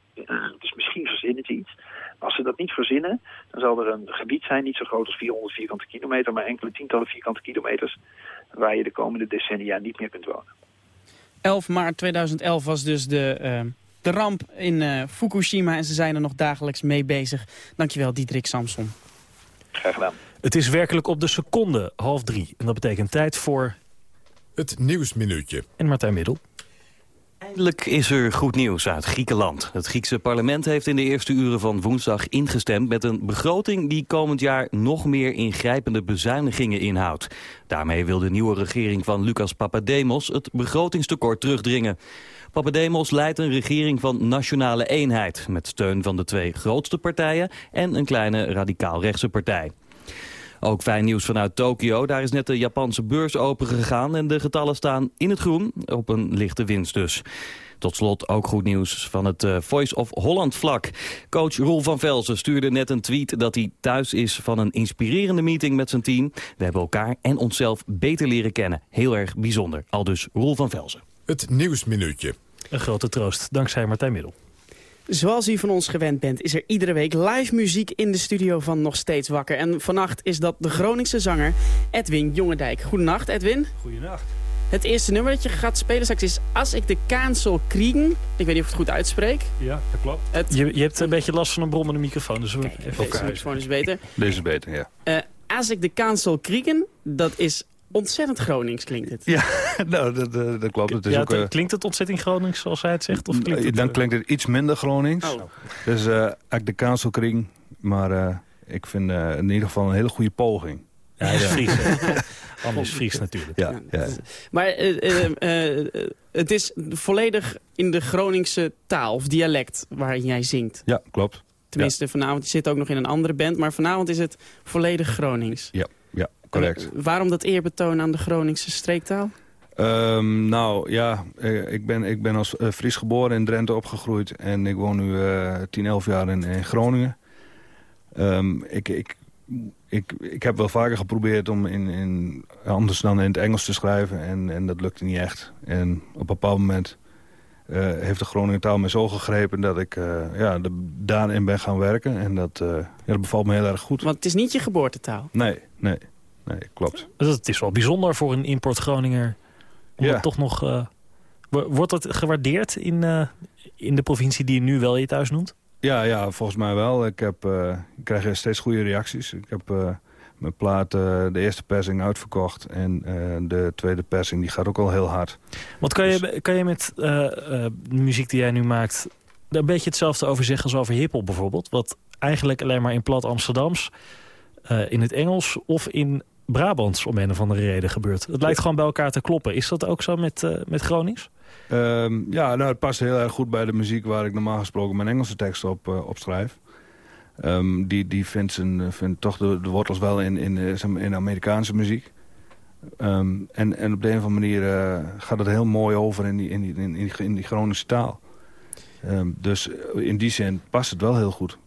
S16: Dus misschien verzinnen ze iets. Maar als ze dat niet verzinnen, dan zal er een gebied zijn, niet zo groot als 400 vierkante kilometer, maar enkele tientallen vierkante kilometers, waar je de komende decennia niet meer kunt wonen.
S4: 11 maart 2011 was dus de, uh, de ramp in uh, Fukushima en ze zijn er nog dagelijks mee bezig. Dankjewel, Diederik Samson.
S16: Graag gedaan.
S3: Het is werkelijk op de seconde half drie. En dat betekent tijd voor...
S2: Het Nieuwsminuutje.
S3: En Martijn Middel.
S8: Eindelijk is er goed nieuws uit Griekenland. Het Griekse parlement heeft in de eerste uren van woensdag ingestemd met een begroting die komend jaar nog meer ingrijpende bezuinigingen inhoudt. Daarmee wil de nieuwe regering van Lucas Papademos het begrotingstekort terugdringen. Papademos leidt een regering van nationale eenheid... met steun van de twee grootste partijen en een kleine radicaal-rechtse partij. Ook fijn nieuws vanuit Tokio. Daar is net de Japanse beurs opengegaan en de getallen staan in het groen. Op een lichte winst dus. Tot slot ook goed nieuws van het uh, Voice of Holland vlak. Coach Roel van Velzen stuurde net een tweet dat hij thuis is van een inspirerende meeting met zijn team. We hebben elkaar en onszelf beter leren kennen. Heel erg bijzonder. Al dus Roel van Velzen.
S2: Het Nieuwsminuutje.
S3: Een grote troost, dankzij Martijn Middel.
S4: Zoals u van ons gewend bent, is er iedere week live muziek in de studio van Nog Steeds Wakker. En vannacht is dat de Groningse zanger Edwin Jongendijk. Goedenacht, Edwin.
S3: Goedenacht.
S4: Het eerste nummer dat je gaat spelen straks is Als ik de kansel kriegen. Ik weet niet of ik het goed uitspreek.
S3: Ja, dat klopt. Het... Je, je hebt een beetje last van een brommende microfoon. Dus we
S4: even deze microfoon is beter.
S17: Deze is beter, ja.
S4: Uh, als ik de kansel kriegen, dat is ontzettend Gronings klinkt het.
S17: Ja, nou, dat, dat, dat klopt. Het is
S3: ja,
S17: ook,
S3: het, klinkt het ontzettend Gronings zoals hij het zegt? Of klinkt het,
S17: dan klinkt het iets minder Gronings.
S4: Oh.
S17: Dus uh, ik de kansel kring, maar uh, ik vind uh, in ieder geval een hele goede poging.
S3: Ja, hij is Fries. Anders Fries natuurlijk.
S17: Ja, ja.
S4: Maar het is volledig in de Groningse taal of dialect waarin jij zingt.
S17: Ja, klopt.
S4: Tenminste,
S17: ja.
S4: vanavond je zit ook nog in een andere band, maar vanavond is het volledig Gronings.
S17: Ja correct.
S4: En, waarom dat eerbetoon aan de Groningse streektaal?
S17: Um, nou ja, ik ben, ik ben als uh, Fries geboren in Drenthe opgegroeid. En ik woon nu uh, 10, 11 jaar in, in Groningen. Um, ik, ik, ik, ik heb wel vaker geprobeerd om in, in, anders dan in het Engels te schrijven. En, en dat lukte niet echt. En op een bepaald moment uh, heeft de Groningen taal me zo gegrepen... dat ik ja, de, daarin ben gaan werken. En dat, ja, dat bevalt me heel erg goed.
S4: Want het is niet je geboortetaal?
S17: Nee, nee. Nee, klopt.
S3: Dus het is wel bijzonder voor een import-Groninger ja. toch nog, uh, wordt dat gewaardeerd in, uh, in de provincie die je nu wel je thuis noemt?
S17: Ja, ja volgens mij wel. Ik, heb, uh, ik krijg steeds goede reacties. Ik heb mijn plaat, de eerste persing uitverkocht. En de tweede persing die gaat ook al heel hard.
S3: Wat kan, dus... je, kan je met de muziek die jij nu maakt... een beetje hetzelfde over zeggen als over hiphop bijvoorbeeld? Wat eigenlijk alleen maar in plat Amsterdams... in het Engels of in Brabants om een of andere reden gebeurt. Het lijkt gewoon bij elkaar te kloppen. Is dat ook zo met, uh, met Gronings?
S17: Um, ja, nou, het past heel erg goed bij de muziek waar ik normaal gesproken mijn Engelse tekst op, uh, op schrijf. Um, die die vindt, zijn, vindt toch de, de wortels wel in, in, in Amerikaanse muziek. Um, en, en op de een of andere manier uh, gaat het heel mooi over in die, in die, in die, in die Groningse taal. dus in die zin past het wel heel goed.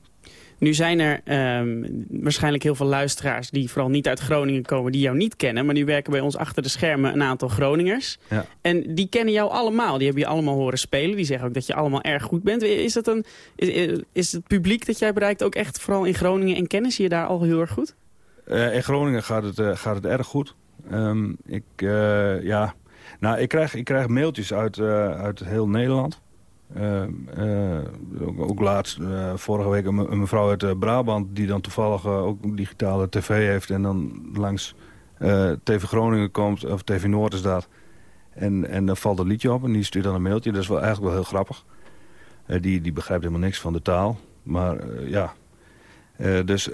S4: Nu zijn er um, waarschijnlijk heel veel luisteraars die vooral niet uit Groningen komen, die jou niet kennen. Maar nu werken bij ons achter de schermen een aantal Groningers.
S17: Ja.
S4: En die kennen jou allemaal. Die hebben je allemaal horen spelen. Die zeggen ook dat je allemaal erg goed bent. Is, dat een, is, is het publiek dat jij bereikt ook echt vooral in Groningen en kennen ze je daar al heel erg goed?
S17: Uh, in Groningen gaat het, uh, gaat het erg goed. Um, ik, uh, ja... nou, ik, krijg, ik krijg mailtjes uit, uit heel Nederland. Uh, uh, ook, laatst, uh, vorige week, een, een mevrouw uit Brabant... die dan toevallig ook digitale tv heeft... en dan langs TV Groningen komt, of TV Noord is dat. En, en dan valt een liedje op en die stuurt dan een mailtje. Dat is wel eigenlijk wel heel grappig. die, die begrijpt helemaal niks van de taal. Maar ja, dus...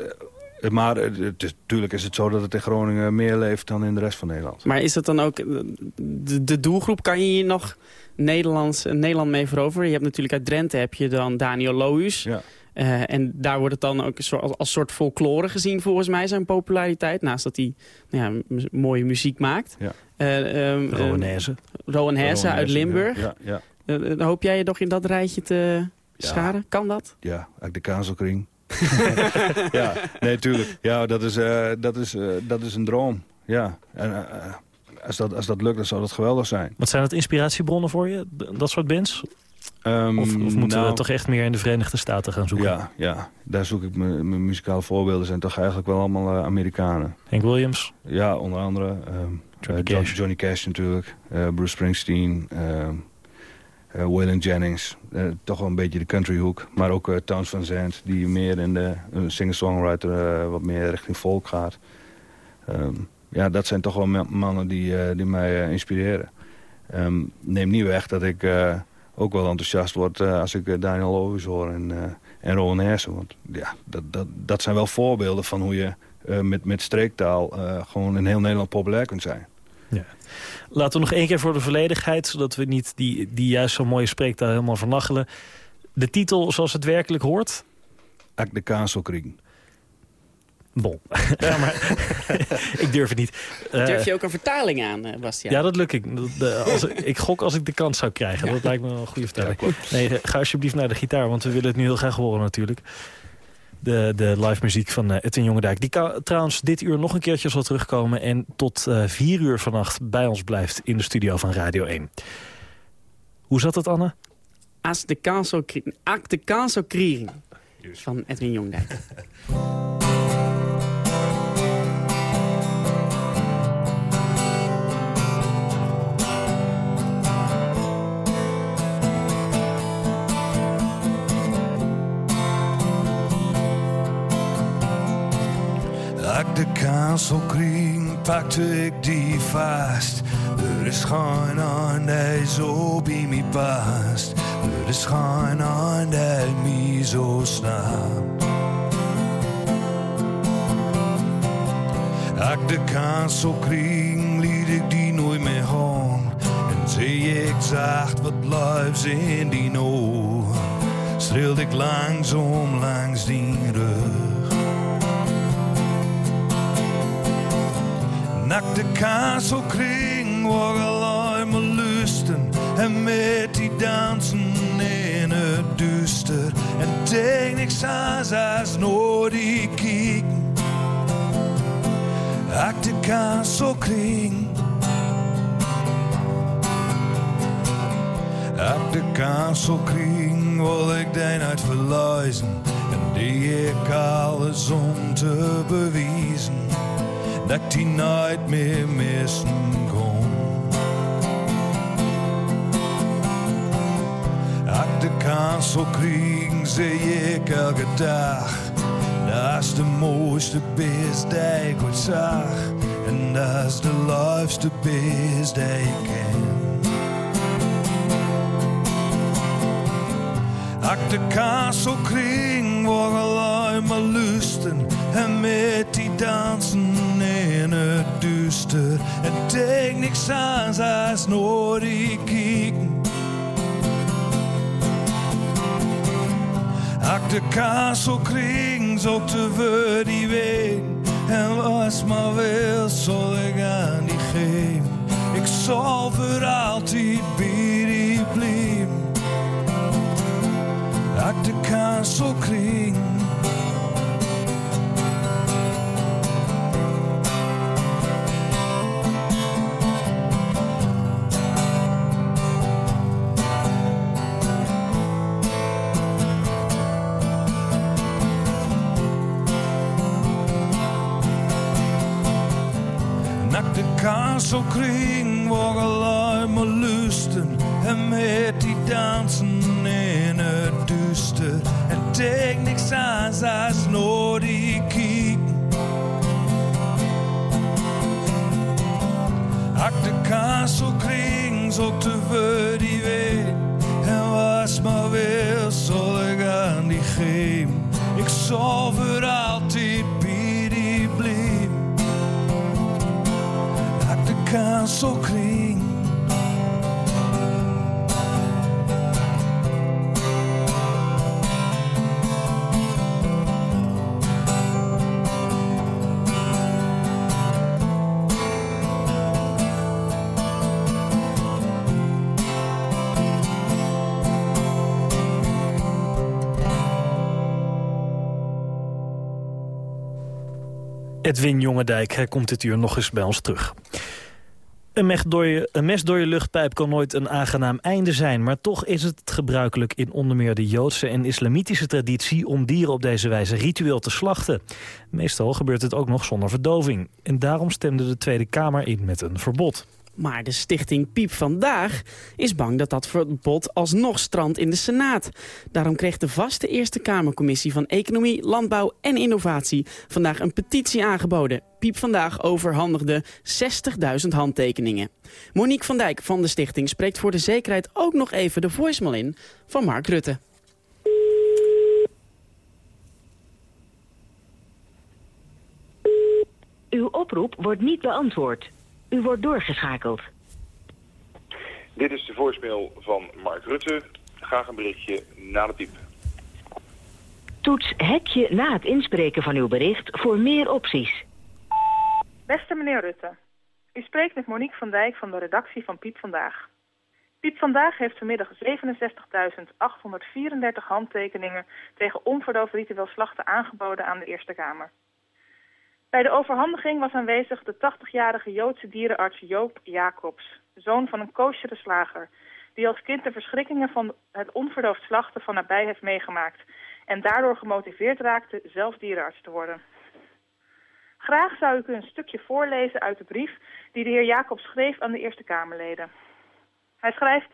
S17: Maar natuurlijk is het zo dat het in Groningen meer leeft dan in de rest van Nederland.
S4: Maar is het dan ook... De, de doelgroep, kan je hier nog Nederlands, Nederland mee veroveren? Je hebt natuurlijk uit Drenthe heb je dan Daniel Lohuus.
S17: Ja.
S4: Uh, en daar wordt het dan ook als, als soort folklore gezien volgens mij zijn populariteit. Naast dat hij nou ja, mooie muziek maakt.
S17: Ja.
S3: Uh, um, Rowan
S4: uit Limburg.
S17: Ja, ja.
S4: Uh, hoop jij je toch in dat rijtje te ja. scharen? Kan dat?
S17: Ja, uit de kazelkring. ja, nee, tuurlijk. Ja, dat is, uh, dat is, uh, dat is een droom. Ja. En, uh, als, dat, als dat lukt, dan zou dat geweldig zijn.
S3: Wat zijn dat inspiratiebronnen voor je, dat soort bands?
S17: Ehm,
S3: Of, of moeten
S17: nou,
S3: we toch echt meer in de Verenigde Staten gaan zoeken?
S17: Ja, ja, daar zoek ik mijn muzikale voorbeelden. zijn toch eigenlijk wel allemaal eh, Amerikanen.
S3: Hank Williams?
S17: Ja, onder andere. ehm,
S3: Johnny
S17: eh, John-
S3: Cash.
S17: Johnny Cash natuurlijk. eh, Bruce Springsteen. ehm Waylon Jennings. eh, toch wel een beetje de countryhoek. Maar ook eh, Towns Van Zandt. Die meer in de uh, singer-songwriter wat meer richting folk gaat. Ehm, ja, dat zijn toch wel ma- mannen die, die mij inspireren. Ehm, neem niet weg dat ik ook wel enthousiast word als ik Daniel Lewis hoor en, en Rowan Hersen. Want ja, dat, dat, dat zijn wel voorbeelden van hoe je met, met streektaal gewoon in heel Nederland populair kunt zijn.
S3: Laten we nog één keer voor de volledigheid... zodat we niet die, die juist zo'n mooie spreektaal helemaal vernachelen. De titel zoals het werkelijk hoort?
S17: Ak de Kaanselkrieg.
S3: Bon. ja, maar ik durf het niet. Eh,
S4: Durf je ook een vertaling aan, eh, Bastiaan?
S3: Ja, dat lukt ik. Als, ik gok als ik de kans zou krijgen. Dat lijkt me wel een goede vertelling. nee, eh, ga alsjeblieft naar de gitaar, want we willen het nu heel graag horen natuurlijk. De, de live muziek van eh, Edwin Jongendijk. Die kan trouwens dit uur nog een keertje zal terugkomen... en tot eh, vier uur vannacht bij ons blijft in de studio van Radio 1. Hoe zat het, Anne?
S4: As de Kanselkrieg. Van Edwin Jongdijk.
S18: de kanselkring pakte ik die vast. Er is geen aan die zo bij me past. Er is geen aan die me zo snapt. Ak de kanselkring liet ik die nooit meer gaan. En zie ik zacht wat blijft in die oor. Streelde ik langzaam langs die rug. Nak de kanselkring waar alleen maar lusten. En met die dansen in het duister. En denk niks aan als nooit die kieken. De kanselkring. Ak de kanselkring wil ik den uit verluizen. En die ik alles om te bewijzen dat die nooit meer missen kon. Ak de kansel kriegen zie ik elke dag. Dat is de mooiste beest die ik ooit zag. En dat is de liefste beest die ik ken. Ak de kanselkring waar alleen maar lusten En met die dansen in het duister. En denk niks aan als nooit die kieken Ak de kanselkring zoekte we die weet. En was maar wil zal ik aan die geven Ik zal voor altijd bij die blijven. Ak de kanselkring. Nak kanselkring waar
S3: Edwin Jongendijk, hij komt dit uur nog eens bij ons terug. Een mes, door je, een mes door je luchtpijp kan nooit een aangenaam einde zijn... maar toch is het gebruikelijk in onder meer de Joodse en islamitische traditie... om dieren op deze wijze ritueel te slachten. Meestal gebeurt het ook nog zonder verdoving. En daarom stemde de Tweede Kamer in met een verbod.
S4: Maar de stichting Piep Vandaag is bang dat dat verbod alsnog strandt in de Senaat. Daarom kreeg de vaste Eerste Kamercommissie van Economie, Landbouw en Innovatie vandaag een petitie aangeboden. Piep Vandaag overhandigde 60.000 handtekeningen. Monique van Dijk van de stichting spreekt voor de zekerheid ook nog even de voicemail in van Mark Rutte.
S19: Uw oproep wordt niet beantwoord. U wordt doorgeschakeld.
S20: Dit is de voicemail van Mark Rutte. Graag een berichtje na de piep.
S19: Toets hekje na het inspreken van uw bericht voor meer opties.
S21: Beste meneer Rutte, u spreekt met Monique van Dijk van de redactie van Piep Vandaag. Piep Vandaag heeft vanmiddag 67.834 handtekeningen tegen onverdoofd ritueel slachten aangeboden aan de Eerste Kamer. Bij de overhandiging was aanwezig de 80-jarige Joodse dierenarts Joop Jacobs, zoon van een koosjere slager, die als kind de verschrikkingen van het onverdoofd slachten van nabij heeft meegemaakt en daardoor gemotiveerd raakte zelf dierenarts te worden. Graag zou ik u een stukje voorlezen uit de brief die de heer Jacobs schreef aan de Eerste Kamerleden. Hij schrijft,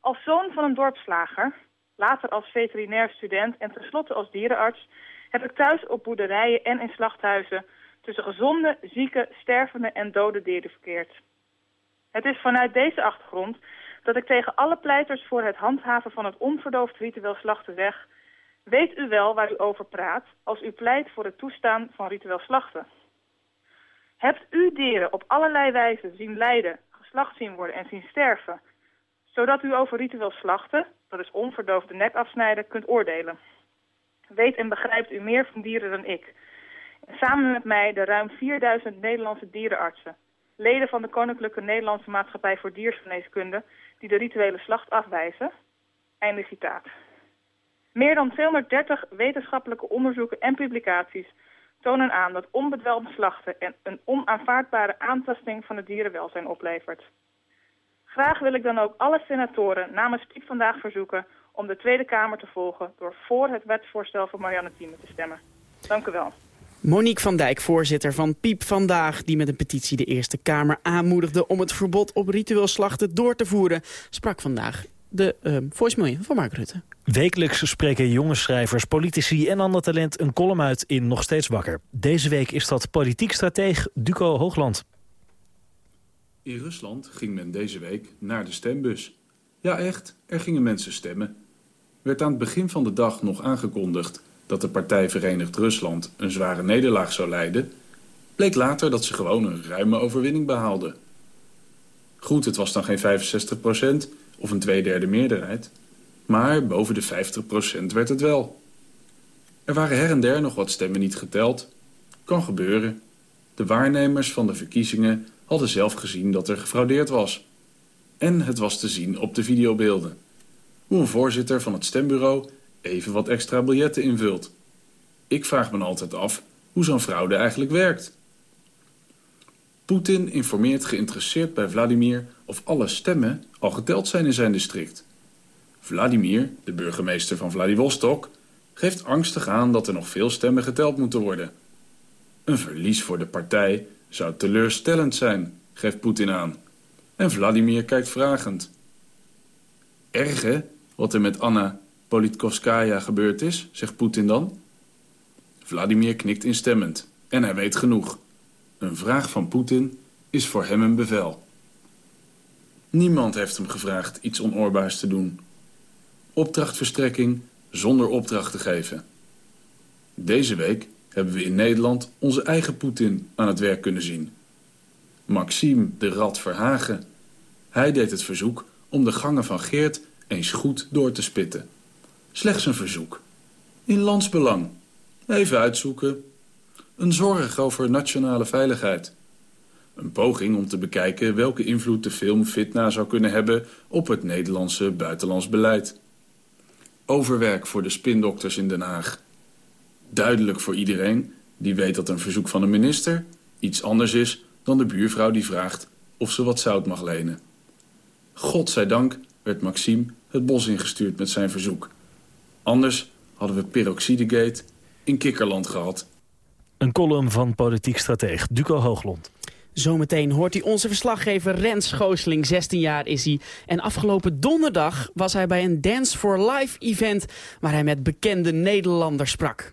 S21: als zoon van een dorpslager, later als veterinair student en tenslotte als dierenarts, heb ik thuis op boerderijen en in slachthuizen tussen gezonde, zieke, stervende en dode dieren verkeerd. Het is vanuit deze achtergrond dat ik tegen alle pleiters voor het handhaven van het onverdoofd ritueel slachten zeg... weet u wel waar u over praat als u pleit voor het toestaan van ritueel slachten. Hebt u dieren op allerlei wijzen zien lijden, geslacht zien worden en zien sterven... zodat u over ritueel slachten, dat is onverdoofde nek afsnijden, kunt oordelen? Weet en begrijpt u meer van dieren dan ik... Samen met mij de ruim 4000 Nederlandse dierenartsen. Leden van de Koninklijke Nederlandse Maatschappij voor Diersgeneeskunde... die de rituele slacht afwijzen. Einde citaat. Meer dan 230 wetenschappelijke onderzoeken en publicaties tonen aan dat onbedwelmd slachten en een onaanvaardbare aantasting van het dierenwelzijn oplevert. Graag wil ik dan ook alle senatoren namens Piep vandaag verzoeken om de Tweede Kamer te volgen door voor het wetsvoorstel van Marianne Thieme te stemmen. Dank u wel.
S4: Monique van Dijk, voorzitter van Piep Vandaag... die met een petitie de Eerste Kamer aanmoedigde... om het verbod op ritueel slachten door te voeren... sprak vandaag de uh, voicemail van Mark Rutte.
S3: Wekelijks spreken jonge schrijvers, politici en ander talent een column uit in Nog Steeds Wakker. Deze week is dat politiek strateeg Duco Hoogland.
S22: In Rusland ging men deze week naar de stembus. Ja echt, er gingen mensen stemmen. Werd aan het begin van de dag nog aangekondigd dat de partij Verenigd Rusland een zware nederlaag zou leiden, bleek later dat ze gewoon een ruime overwinning behaalden. Goed, het was dan geen 65% of een tweederde meerderheid, maar boven de 50% werd het wel. Er waren her en der nog wat stemmen niet geteld. Kan gebeuren. De waarnemers van de verkiezingen hadden zelf gezien dat er gefraudeerd was. En het was te zien op de videobeelden. Hoe een voorzitter van het stembureau even wat extra biljetten invult. Ik vraag me altijd af hoe zo'n fraude eigenlijk werkt. Poetin informeert geïnteresseerd bij Vladimir of alle stemmen al geteld zijn in zijn district. Vladimir, de burgemeester van Vladivostok, geeft angstig aan dat er nog veel stemmen geteld moeten worden. Een verlies voor de partij zou teleurstellend zijn, geeft Poetin aan. En Vladimir kijkt vragend. Erg hè, wat er met Anna Politkovskaya gebeurd is, zegt Poetin dan. Vladimir knikt instemmend en hij weet genoeg. Een vraag van Poetin is voor hem een bevel. Niemand heeft hem gevraagd iets onoorbaars te doen. Opdrachtverstrekking zonder opdracht te geven. Deze week hebben we in Nederland onze eigen Poetin aan het werk kunnen zien. Maxime de Rad Verhagen. Hij deed het verzoek om de gangen van Geert eens goed door te spitten. Slechts een verzoek. In landsbelang. Even uitzoeken. Een zorg over nationale veiligheid. Een poging om te bekijken welke invloed de film Fitna zou kunnen hebben op het Nederlandse buitenlands beleid. Overwerk voor de spindokters in Den Haag. Duidelijk voor iedereen die weet dat een verzoek van een minister iets anders is dan de buurvrouw die vraagt of ze wat zout mag lenen. Godzijdank werd Maxime het bos ingestuurd met zijn verzoek. Anders hadden we peroxidegate in Kikkerland gehad.
S3: Een column van politiek strateeg Duco Hooglond.
S4: Zometeen hoort hij onze verslaggever Rens Schoosling, 16 jaar is hij. En afgelopen donderdag was hij bij een Dance for Life event... waar hij met bekende Nederlanders sprak.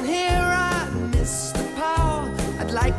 S23: dee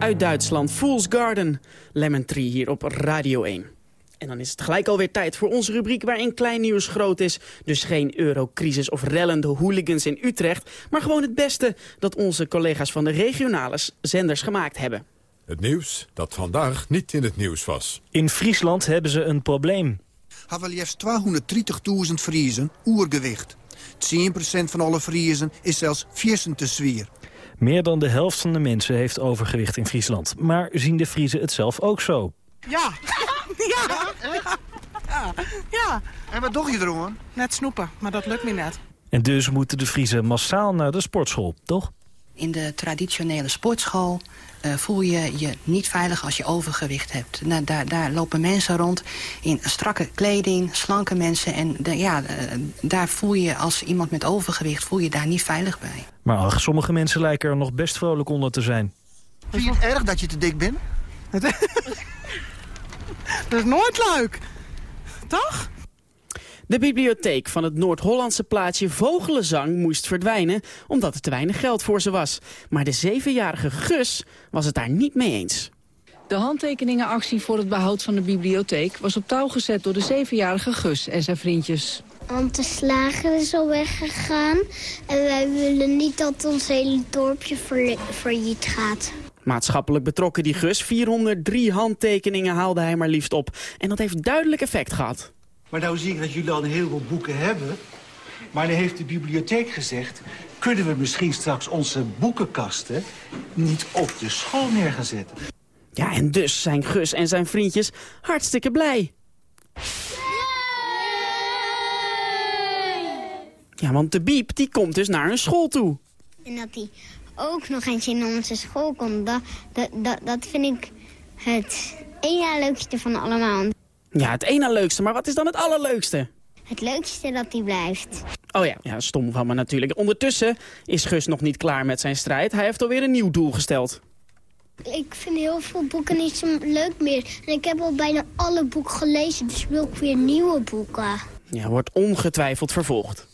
S4: Uit Duitsland, Fool's Garden, Lemon Tree hier op Radio 1. En dan is het gelijk alweer tijd voor onze rubriek waarin klein nieuws groot is. Dus geen eurocrisis of rellende hooligans in Utrecht. Maar gewoon het beste dat onze collega's van de regionale zenders gemaakt hebben.
S2: Het nieuws dat vandaag niet in het nieuws was.
S3: In Friesland hebben ze een probleem.
S13: Hebben liefst 230.000 Friesen oergewicht. 10% van alle Friesen is zelfs 14 te zwier.
S3: Meer dan de helft van de mensen heeft overgewicht in Friesland. Maar zien de Friesen het zelf ook zo?
S24: Ja. ja. ja. Ja.
S13: En wat doe je erom?
S24: Net snoepen, maar dat lukt me net.
S3: En dus moeten de Friesen massaal naar de sportschool, toch?
S25: In de traditionele sportschool uh, voel je je niet veilig als je overgewicht hebt. Nou, daar, daar, lopen mensen rond in strakke kleding, slanke mensen. En de, ja, uh, daar voel je als iemand met overgewicht voel je daar niet veilig bij.
S3: Maar ach, sommige mensen lijken er nog best vrolijk onder te zijn.
S13: Vind je het erg dat je te dik bent?
S24: dat is nooit leuk. Toch?
S4: De bibliotheek van het Noord-Hollandse plaatsje Vogelenzang moest verdwijnen omdat er te weinig geld voor ze was. Maar de zevenjarige Gus was het daar niet mee eens.
S26: De handtekeningenactie voor het behoud van de bibliotheek was op touw gezet door de zevenjarige Gus en zijn vriendjes.
S27: Want de slager is al weggegaan. En wij willen niet dat ons hele dorpje failliet gaat.
S4: Maatschappelijk betrokken die Gus. 403 handtekeningen haalde hij maar liefst op. En dat heeft duidelijk effect gehad.
S28: Maar nou zie ik dat jullie al een heleboel boeken hebben. Maar dan heeft de bibliotheek gezegd... kunnen we misschien straks onze boekenkasten niet op de school neer zetten.
S4: Ja, en dus zijn Gus en zijn vriendjes hartstikke blij. Ja, want de biep die komt dus naar hun school toe.
S27: En dat hij ook nog eens in onze school komt, dat, dat, dat, dat vind ik het ene leukste van allemaal.
S4: Ja, het ene leukste, maar wat is dan het allerleukste?
S27: Het leukste dat hij blijft.
S4: Oh ja, ja, stom van me natuurlijk. Ondertussen is Gus nog niet klaar met zijn strijd. Hij heeft alweer een nieuw doel gesteld.
S27: Ik vind heel veel boeken niet zo leuk meer. En ik heb al bijna alle boeken gelezen, dus wil ik weer nieuwe boeken.
S4: Ja, wordt ongetwijfeld vervolgd.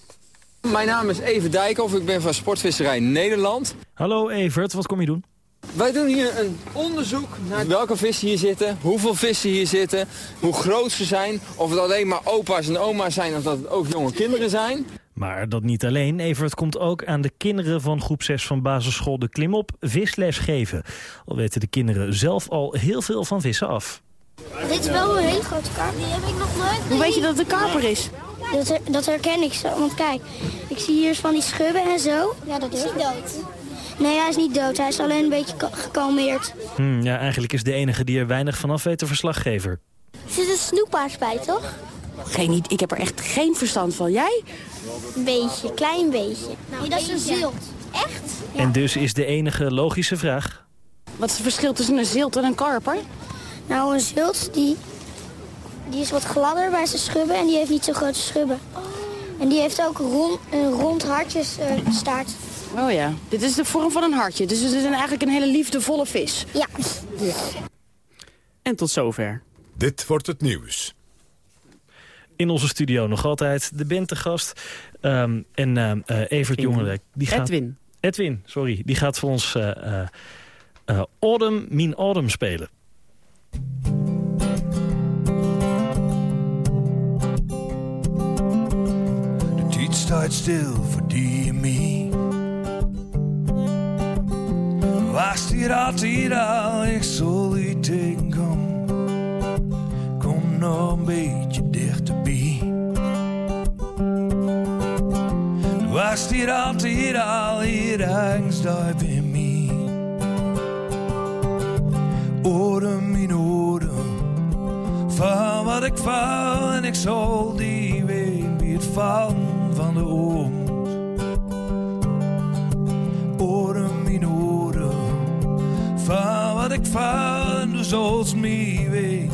S29: Mijn naam is Even Dijkhoff, ik ben van Sportvisserij Nederland.
S3: Hallo Evert, wat kom je doen?
S29: Wij doen hier een onderzoek naar welke vissen hier zitten, hoeveel vissen hier zitten, hoe groot ze zijn, of het alleen maar opa's en oma's zijn of dat het ook jonge kinderen zijn.
S3: Maar dat niet alleen. Evert komt ook aan de kinderen van groep 6 van basisschool De Klimop visles geven. Al weten de kinderen zelf al heel veel van vissen af.
S27: Dit is wel een hele grote karper. Die heb ik nog nooit
S15: Hoe weet je dat het een karper is?
S27: Dat, her- dat herken ik zo. Want kijk, ik zie hier van die schubben en zo. Ja, dat is hij dood? Nee, hij is niet dood. Hij is alleen een beetje ka- gekalmeerd.
S3: Hm, ja, eigenlijk is de enige die er weinig vanaf weet de verslaggever.
S27: Er zit een snoepaard bij, toch?
S15: Geen, niet. ik heb er echt geen verstand van. Jij?
S27: Een beetje, klein beetje. nee, dat is een zilt. Echt?
S3: En dus is de enige logische vraag...
S15: Wat is het verschil tussen een zilt en een karper?
S27: Nou, een zilt, die, die is wat gladder bij zijn schubben en die heeft niet zo grote schubben. En die heeft ook rond, een rond hartjes eh, staart.
S15: Oh ja, dit is de vorm van een hartje. Dus het is eigenlijk een hele liefdevolle vis.
S27: Ja.
S4: En tot zover.
S2: Dit wordt het nieuws.
S3: In onze studio nog altijd de band te gast. Ehm, en ehm, eh, Evert Jongerijk. Die gaat,
S4: Edwin.
S3: Edwin, sorry. Die gaat voor ons eh eh, eh, Autumn Mean Autumn spelen.
S18: De tijd staat stil voor die en Was hier altijd al, ik zal die tegenkomen. Kom nog een beetje dichterbij. Was hier altijd al, hier angst daar bij mij. Oren, mijn oren, van wat ik val en ik zal die ween bij het vallen van de oom. Oren, ik du zult mij ween.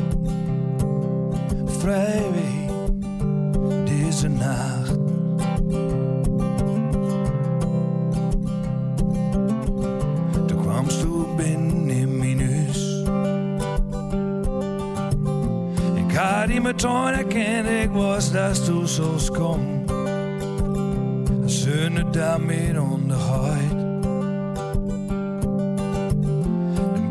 S18: Vrij ween, deze nacht. Toen kwamst du binnen in mijn huis. Ik had die met toon erkend, ik was dat du zo kom. Zonder daarmee onderhuid.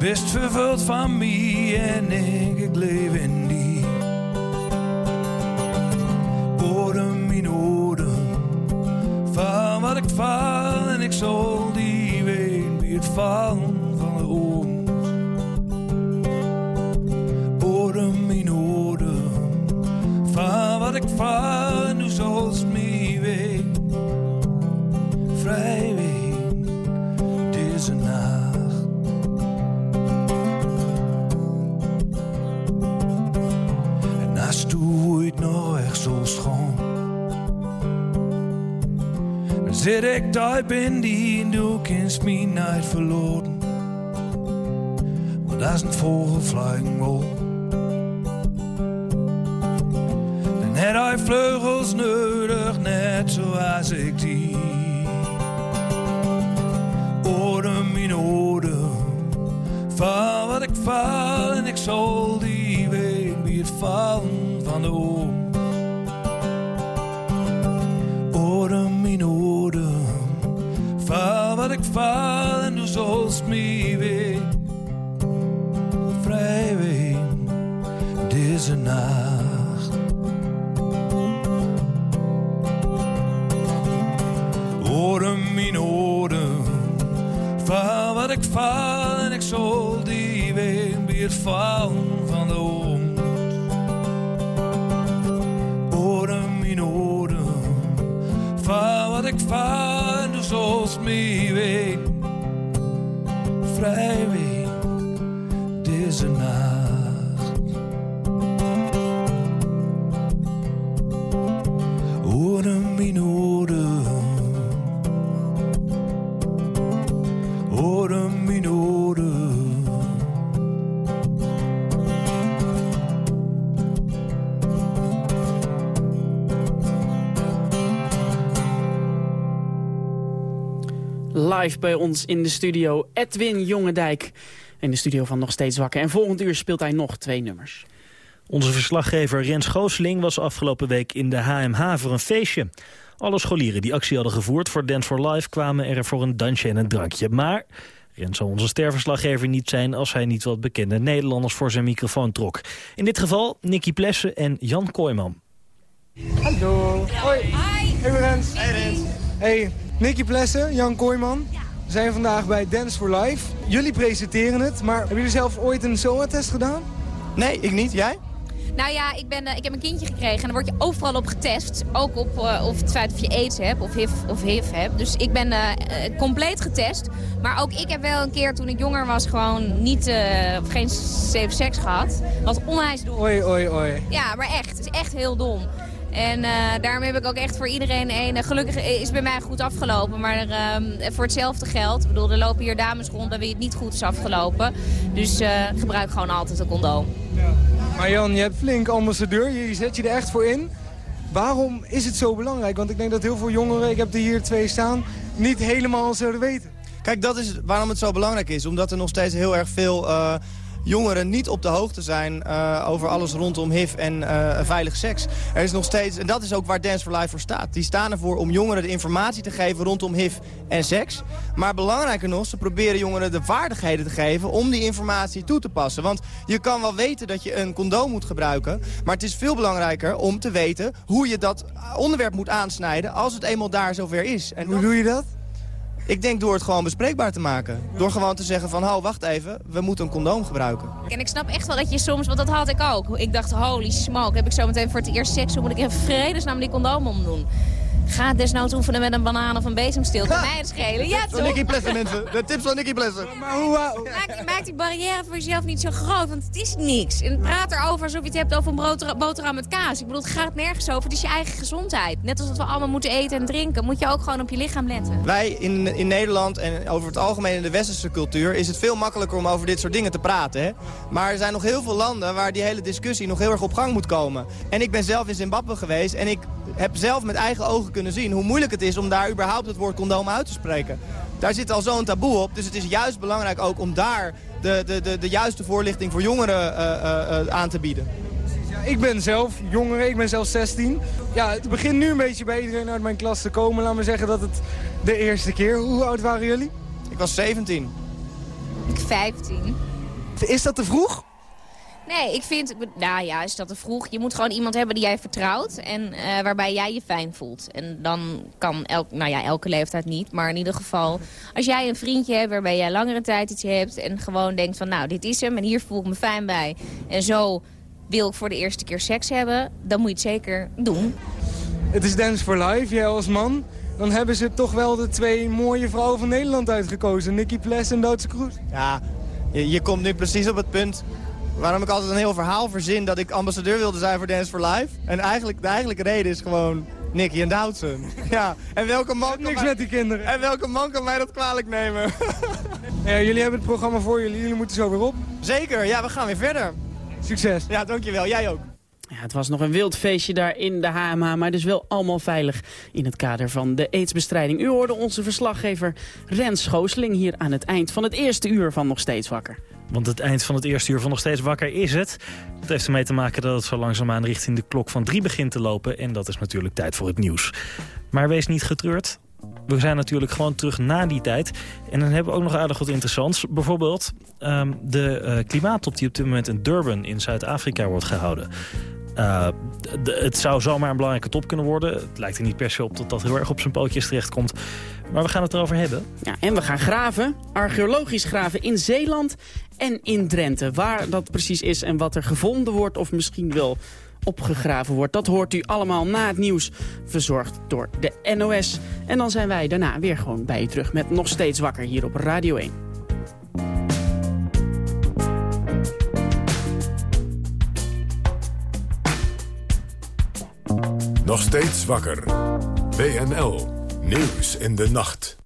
S18: Du bist vervuld van mij en ik, ik leef in die. Oren, mijn oren, van wat ik val en ik zal die ween bij het vallen van de oom. Oren, mijn oren, van wat ik val zit ik daar in die en du kennst mij niet verloren Want als een vogel vliegen wil Dan heb hij vleugels nodig, net zoals ik die. Oren, mijn oren Van wat ik val en ik zal die ween Wie het Ik val en ik zal die ween bij vallen van de hond. Oren mijn oren, van wat ik val en du zult me ween.
S4: Live bij ons in de studio Edwin Jongendijk. In de studio van Nog Steeds Wakker. En volgend uur speelt hij nog twee nummers.
S3: Onze verslaggever Rens Goosling was afgelopen week in de HMH voor een feestje. Alle scholieren die actie hadden gevoerd voor Dance for Life... kwamen er voor een dansje en een drankje. Maar Rens zou onze sterverslaggever niet zijn... als hij niet wat bekende Nederlanders voor zijn microfoon trok. In dit geval Nicky Plessen en Jan Kooijman.
S30: Hallo. Hoi. Hey Rens. Hey Rens. Hey, Nicky Plessen, Jan Kooijman. We zijn vandaag bij Dance for Life. Jullie presenteren het, maar hebben jullie zelf ooit een SOA-test gedaan?
S31: Nee, ik niet. Jij?
S32: Nou ja, ik, ben, eh, ik heb een kindje gekregen en dan word je overal op getest. Ook op eh, of het feit of je aids hebt of HIV, of HIV hebt. Dus ik ben eh, compleet getest. Maar ook ik heb wel een keer toen ik jonger was gewoon niet, eh, of geen safe seks gehad. Wat onwijs dom.
S30: Oei, oei, oei.
S32: Ja, maar echt. Het is echt heel dom. En eh, daarom heb ik ook echt voor iedereen een... eh, gelukkig is het bij mij goed afgelopen, maar ehm, voor hetzelfde geld... Ik bedoel, er lopen hier dames rond bij wie het niet goed is afgelopen. Dus eh, gebruik gewoon altijd een condoom.
S30: Maar Jan, je hebt flink ambassadeur. Je zet je er echt voor in. Waarom is het zo belangrijk? Want ik denk dat heel veel jongeren, ik heb er hier twee staan, niet helemaal zouden weten.
S31: Kijk, dat is waarom het zo belangrijk is. Omdat er nog steeds heel erg veel eh, jongeren niet op de hoogte zijn eh, over alles rondom HIV en eh, veilig seks. Er is nog steeds, en dat is ook waar Dance for Life voor staat. Die staan ervoor om jongeren de informatie te geven rondom HIV en seks. Maar belangrijker nog, ze proberen jongeren de vaardigheden te geven om die informatie toe te passen. Want je kan wel weten dat je een condoom moet gebruiken, maar het is veel belangrijker om te weten hoe je dat onderwerp moet aansnijden als het eenmaal daar zover is. En
S30: hoe doe je dat?
S31: Ik denk door het gewoon bespreekbaar te maken. Door gewoon te zeggen van, oh, wacht even, we moeten een condoom gebruiken.
S32: En ik snap echt wel dat je soms, want dat had ik ook. Ik dacht, holy smoke, heb ik zo meteen voor het eerst seks? Hoe moet ik in vredesnaam die condoom omdoen? Ga desnoods oefenen met een banaan of een bezemsteel. Kan mij het schelen. Ja,
S31: Van
S32: toch?
S31: Nicky Plessen, mensen. De tips van Nicky Plessen.
S30: Maar hoe...
S32: Maak, maak die barrière voor jezelf niet zo groot, want het is niks. En praat erover alsof je het hebt over een boterham met kaas. Ik bedoel, het gaat nergens over. Het is je eigen gezondheid. Net als dat we allemaal moeten eten en drinken, moet je ook gewoon op je lichaam letten.
S31: Wij in, in Nederland en over het algemeen in de westerse cultuur... is het veel makkelijker om over dit soort dingen te praten. Hè? Maar er zijn nog heel veel landen waar die hele discussie nog heel erg op gang moet komen. En ik ben zelf in Zimbabwe geweest en ik heb zelf met eigen ogen kunnen zien... hoe moeilijk het is om daar überhaupt het woord condoom uit te spreken. Daar zit al zo'n taboe op, dus het is juist belangrijk ook om daar... de, de, de, de juiste voorlichting voor jongeren eh, eh, eh, aan te bieden.
S30: Ja, ik ben zelf jongere, ik ben zelf 16. Ja, het begint nu een beetje bij iedereen uit mijn klas te komen. Laat me zeggen dat het de eerste keer. Hoe oud waren jullie?
S31: Ik was 17.
S32: Ik 15.
S30: Is dat te vroeg?
S32: Nee, ik vind, nou ja, is dat te vroeg. Je moet gewoon iemand hebben die jij vertrouwt en eh, waarbij jij je fijn voelt. En dan kan elk, nou ja, elke leeftijd niet, maar in ieder geval... als jij een vriendje hebt waarbij jij langere tijd iets hebt en gewoon denkt van... nou, dit is hem en hier voel ik me fijn bij. En zo wil ik voor de eerste keer seks hebben, dan moet je het zeker doen.
S30: Het is Dance for Life, jij als man. Dan hebben ze toch wel de twee mooie vrouwen van Nederland uitgekozen. Nicky Ples en Duitse Kroes.
S31: Ja, je, je komt nu precies op het punt waarom ik altijd een heel verhaal verzin dat ik ambassadeur wilde zijn voor Dance for Life. En eigenlijk, de eigenlijke reden is gewoon Nicky en Doutzen. Ja, en welke man kan
S30: Niks
S31: mij,
S30: met die kinderen.
S31: En welke man kan mij dat kwalijk nemen?
S30: Ja, jullie hebben het programma voor jullie. Jullie moeten zo weer op.
S31: Zeker, ja, we gaan weer verder.
S30: Succes.
S31: Ja, dankjewel. Jij ook.
S4: Ja, het was nog een wild feestje daar in de HMH, maar dus wel allemaal veilig in het kader van de aidsbestrijding. U hoorde onze verslaggever Rens Schoosling hier aan het eind van het eerste uur van Nog Steeds Wakker.
S3: Want het eind van het eerste uur van nog steeds wakker is het. Dat heeft ermee te maken dat het zo langzaamaan richting de klok van drie begint te lopen. En dat is natuurlijk tijd voor het nieuws. Maar wees niet getreurd. We zijn natuurlijk gewoon terug na die tijd. En dan hebben we ook nog aardig wat interessants. Bijvoorbeeld ehm, de eh, klimaattop die op dit moment in Durban in Zuid-Afrika wordt gehouden. D- het zou zomaar een belangrijke top kunnen worden. Het lijkt er niet per se op dat dat heel erg op zijn pootjes terechtkomt. Maar we gaan het erover hebben.
S4: Ja, en we gaan graven, archeologisch graven in Zeeland en in Drenthe. Waar dat precies is en wat er gevonden wordt of misschien wel opgegraven wordt. Dat hoort u allemaal na het nieuws, verzorgd door de NOS. En dan zijn wij daarna weer gewoon bij u terug met Nog Steeds Wakker hier op Radio 1.
S2: Nog steeds wakker. WNL. Nieuws in de nacht.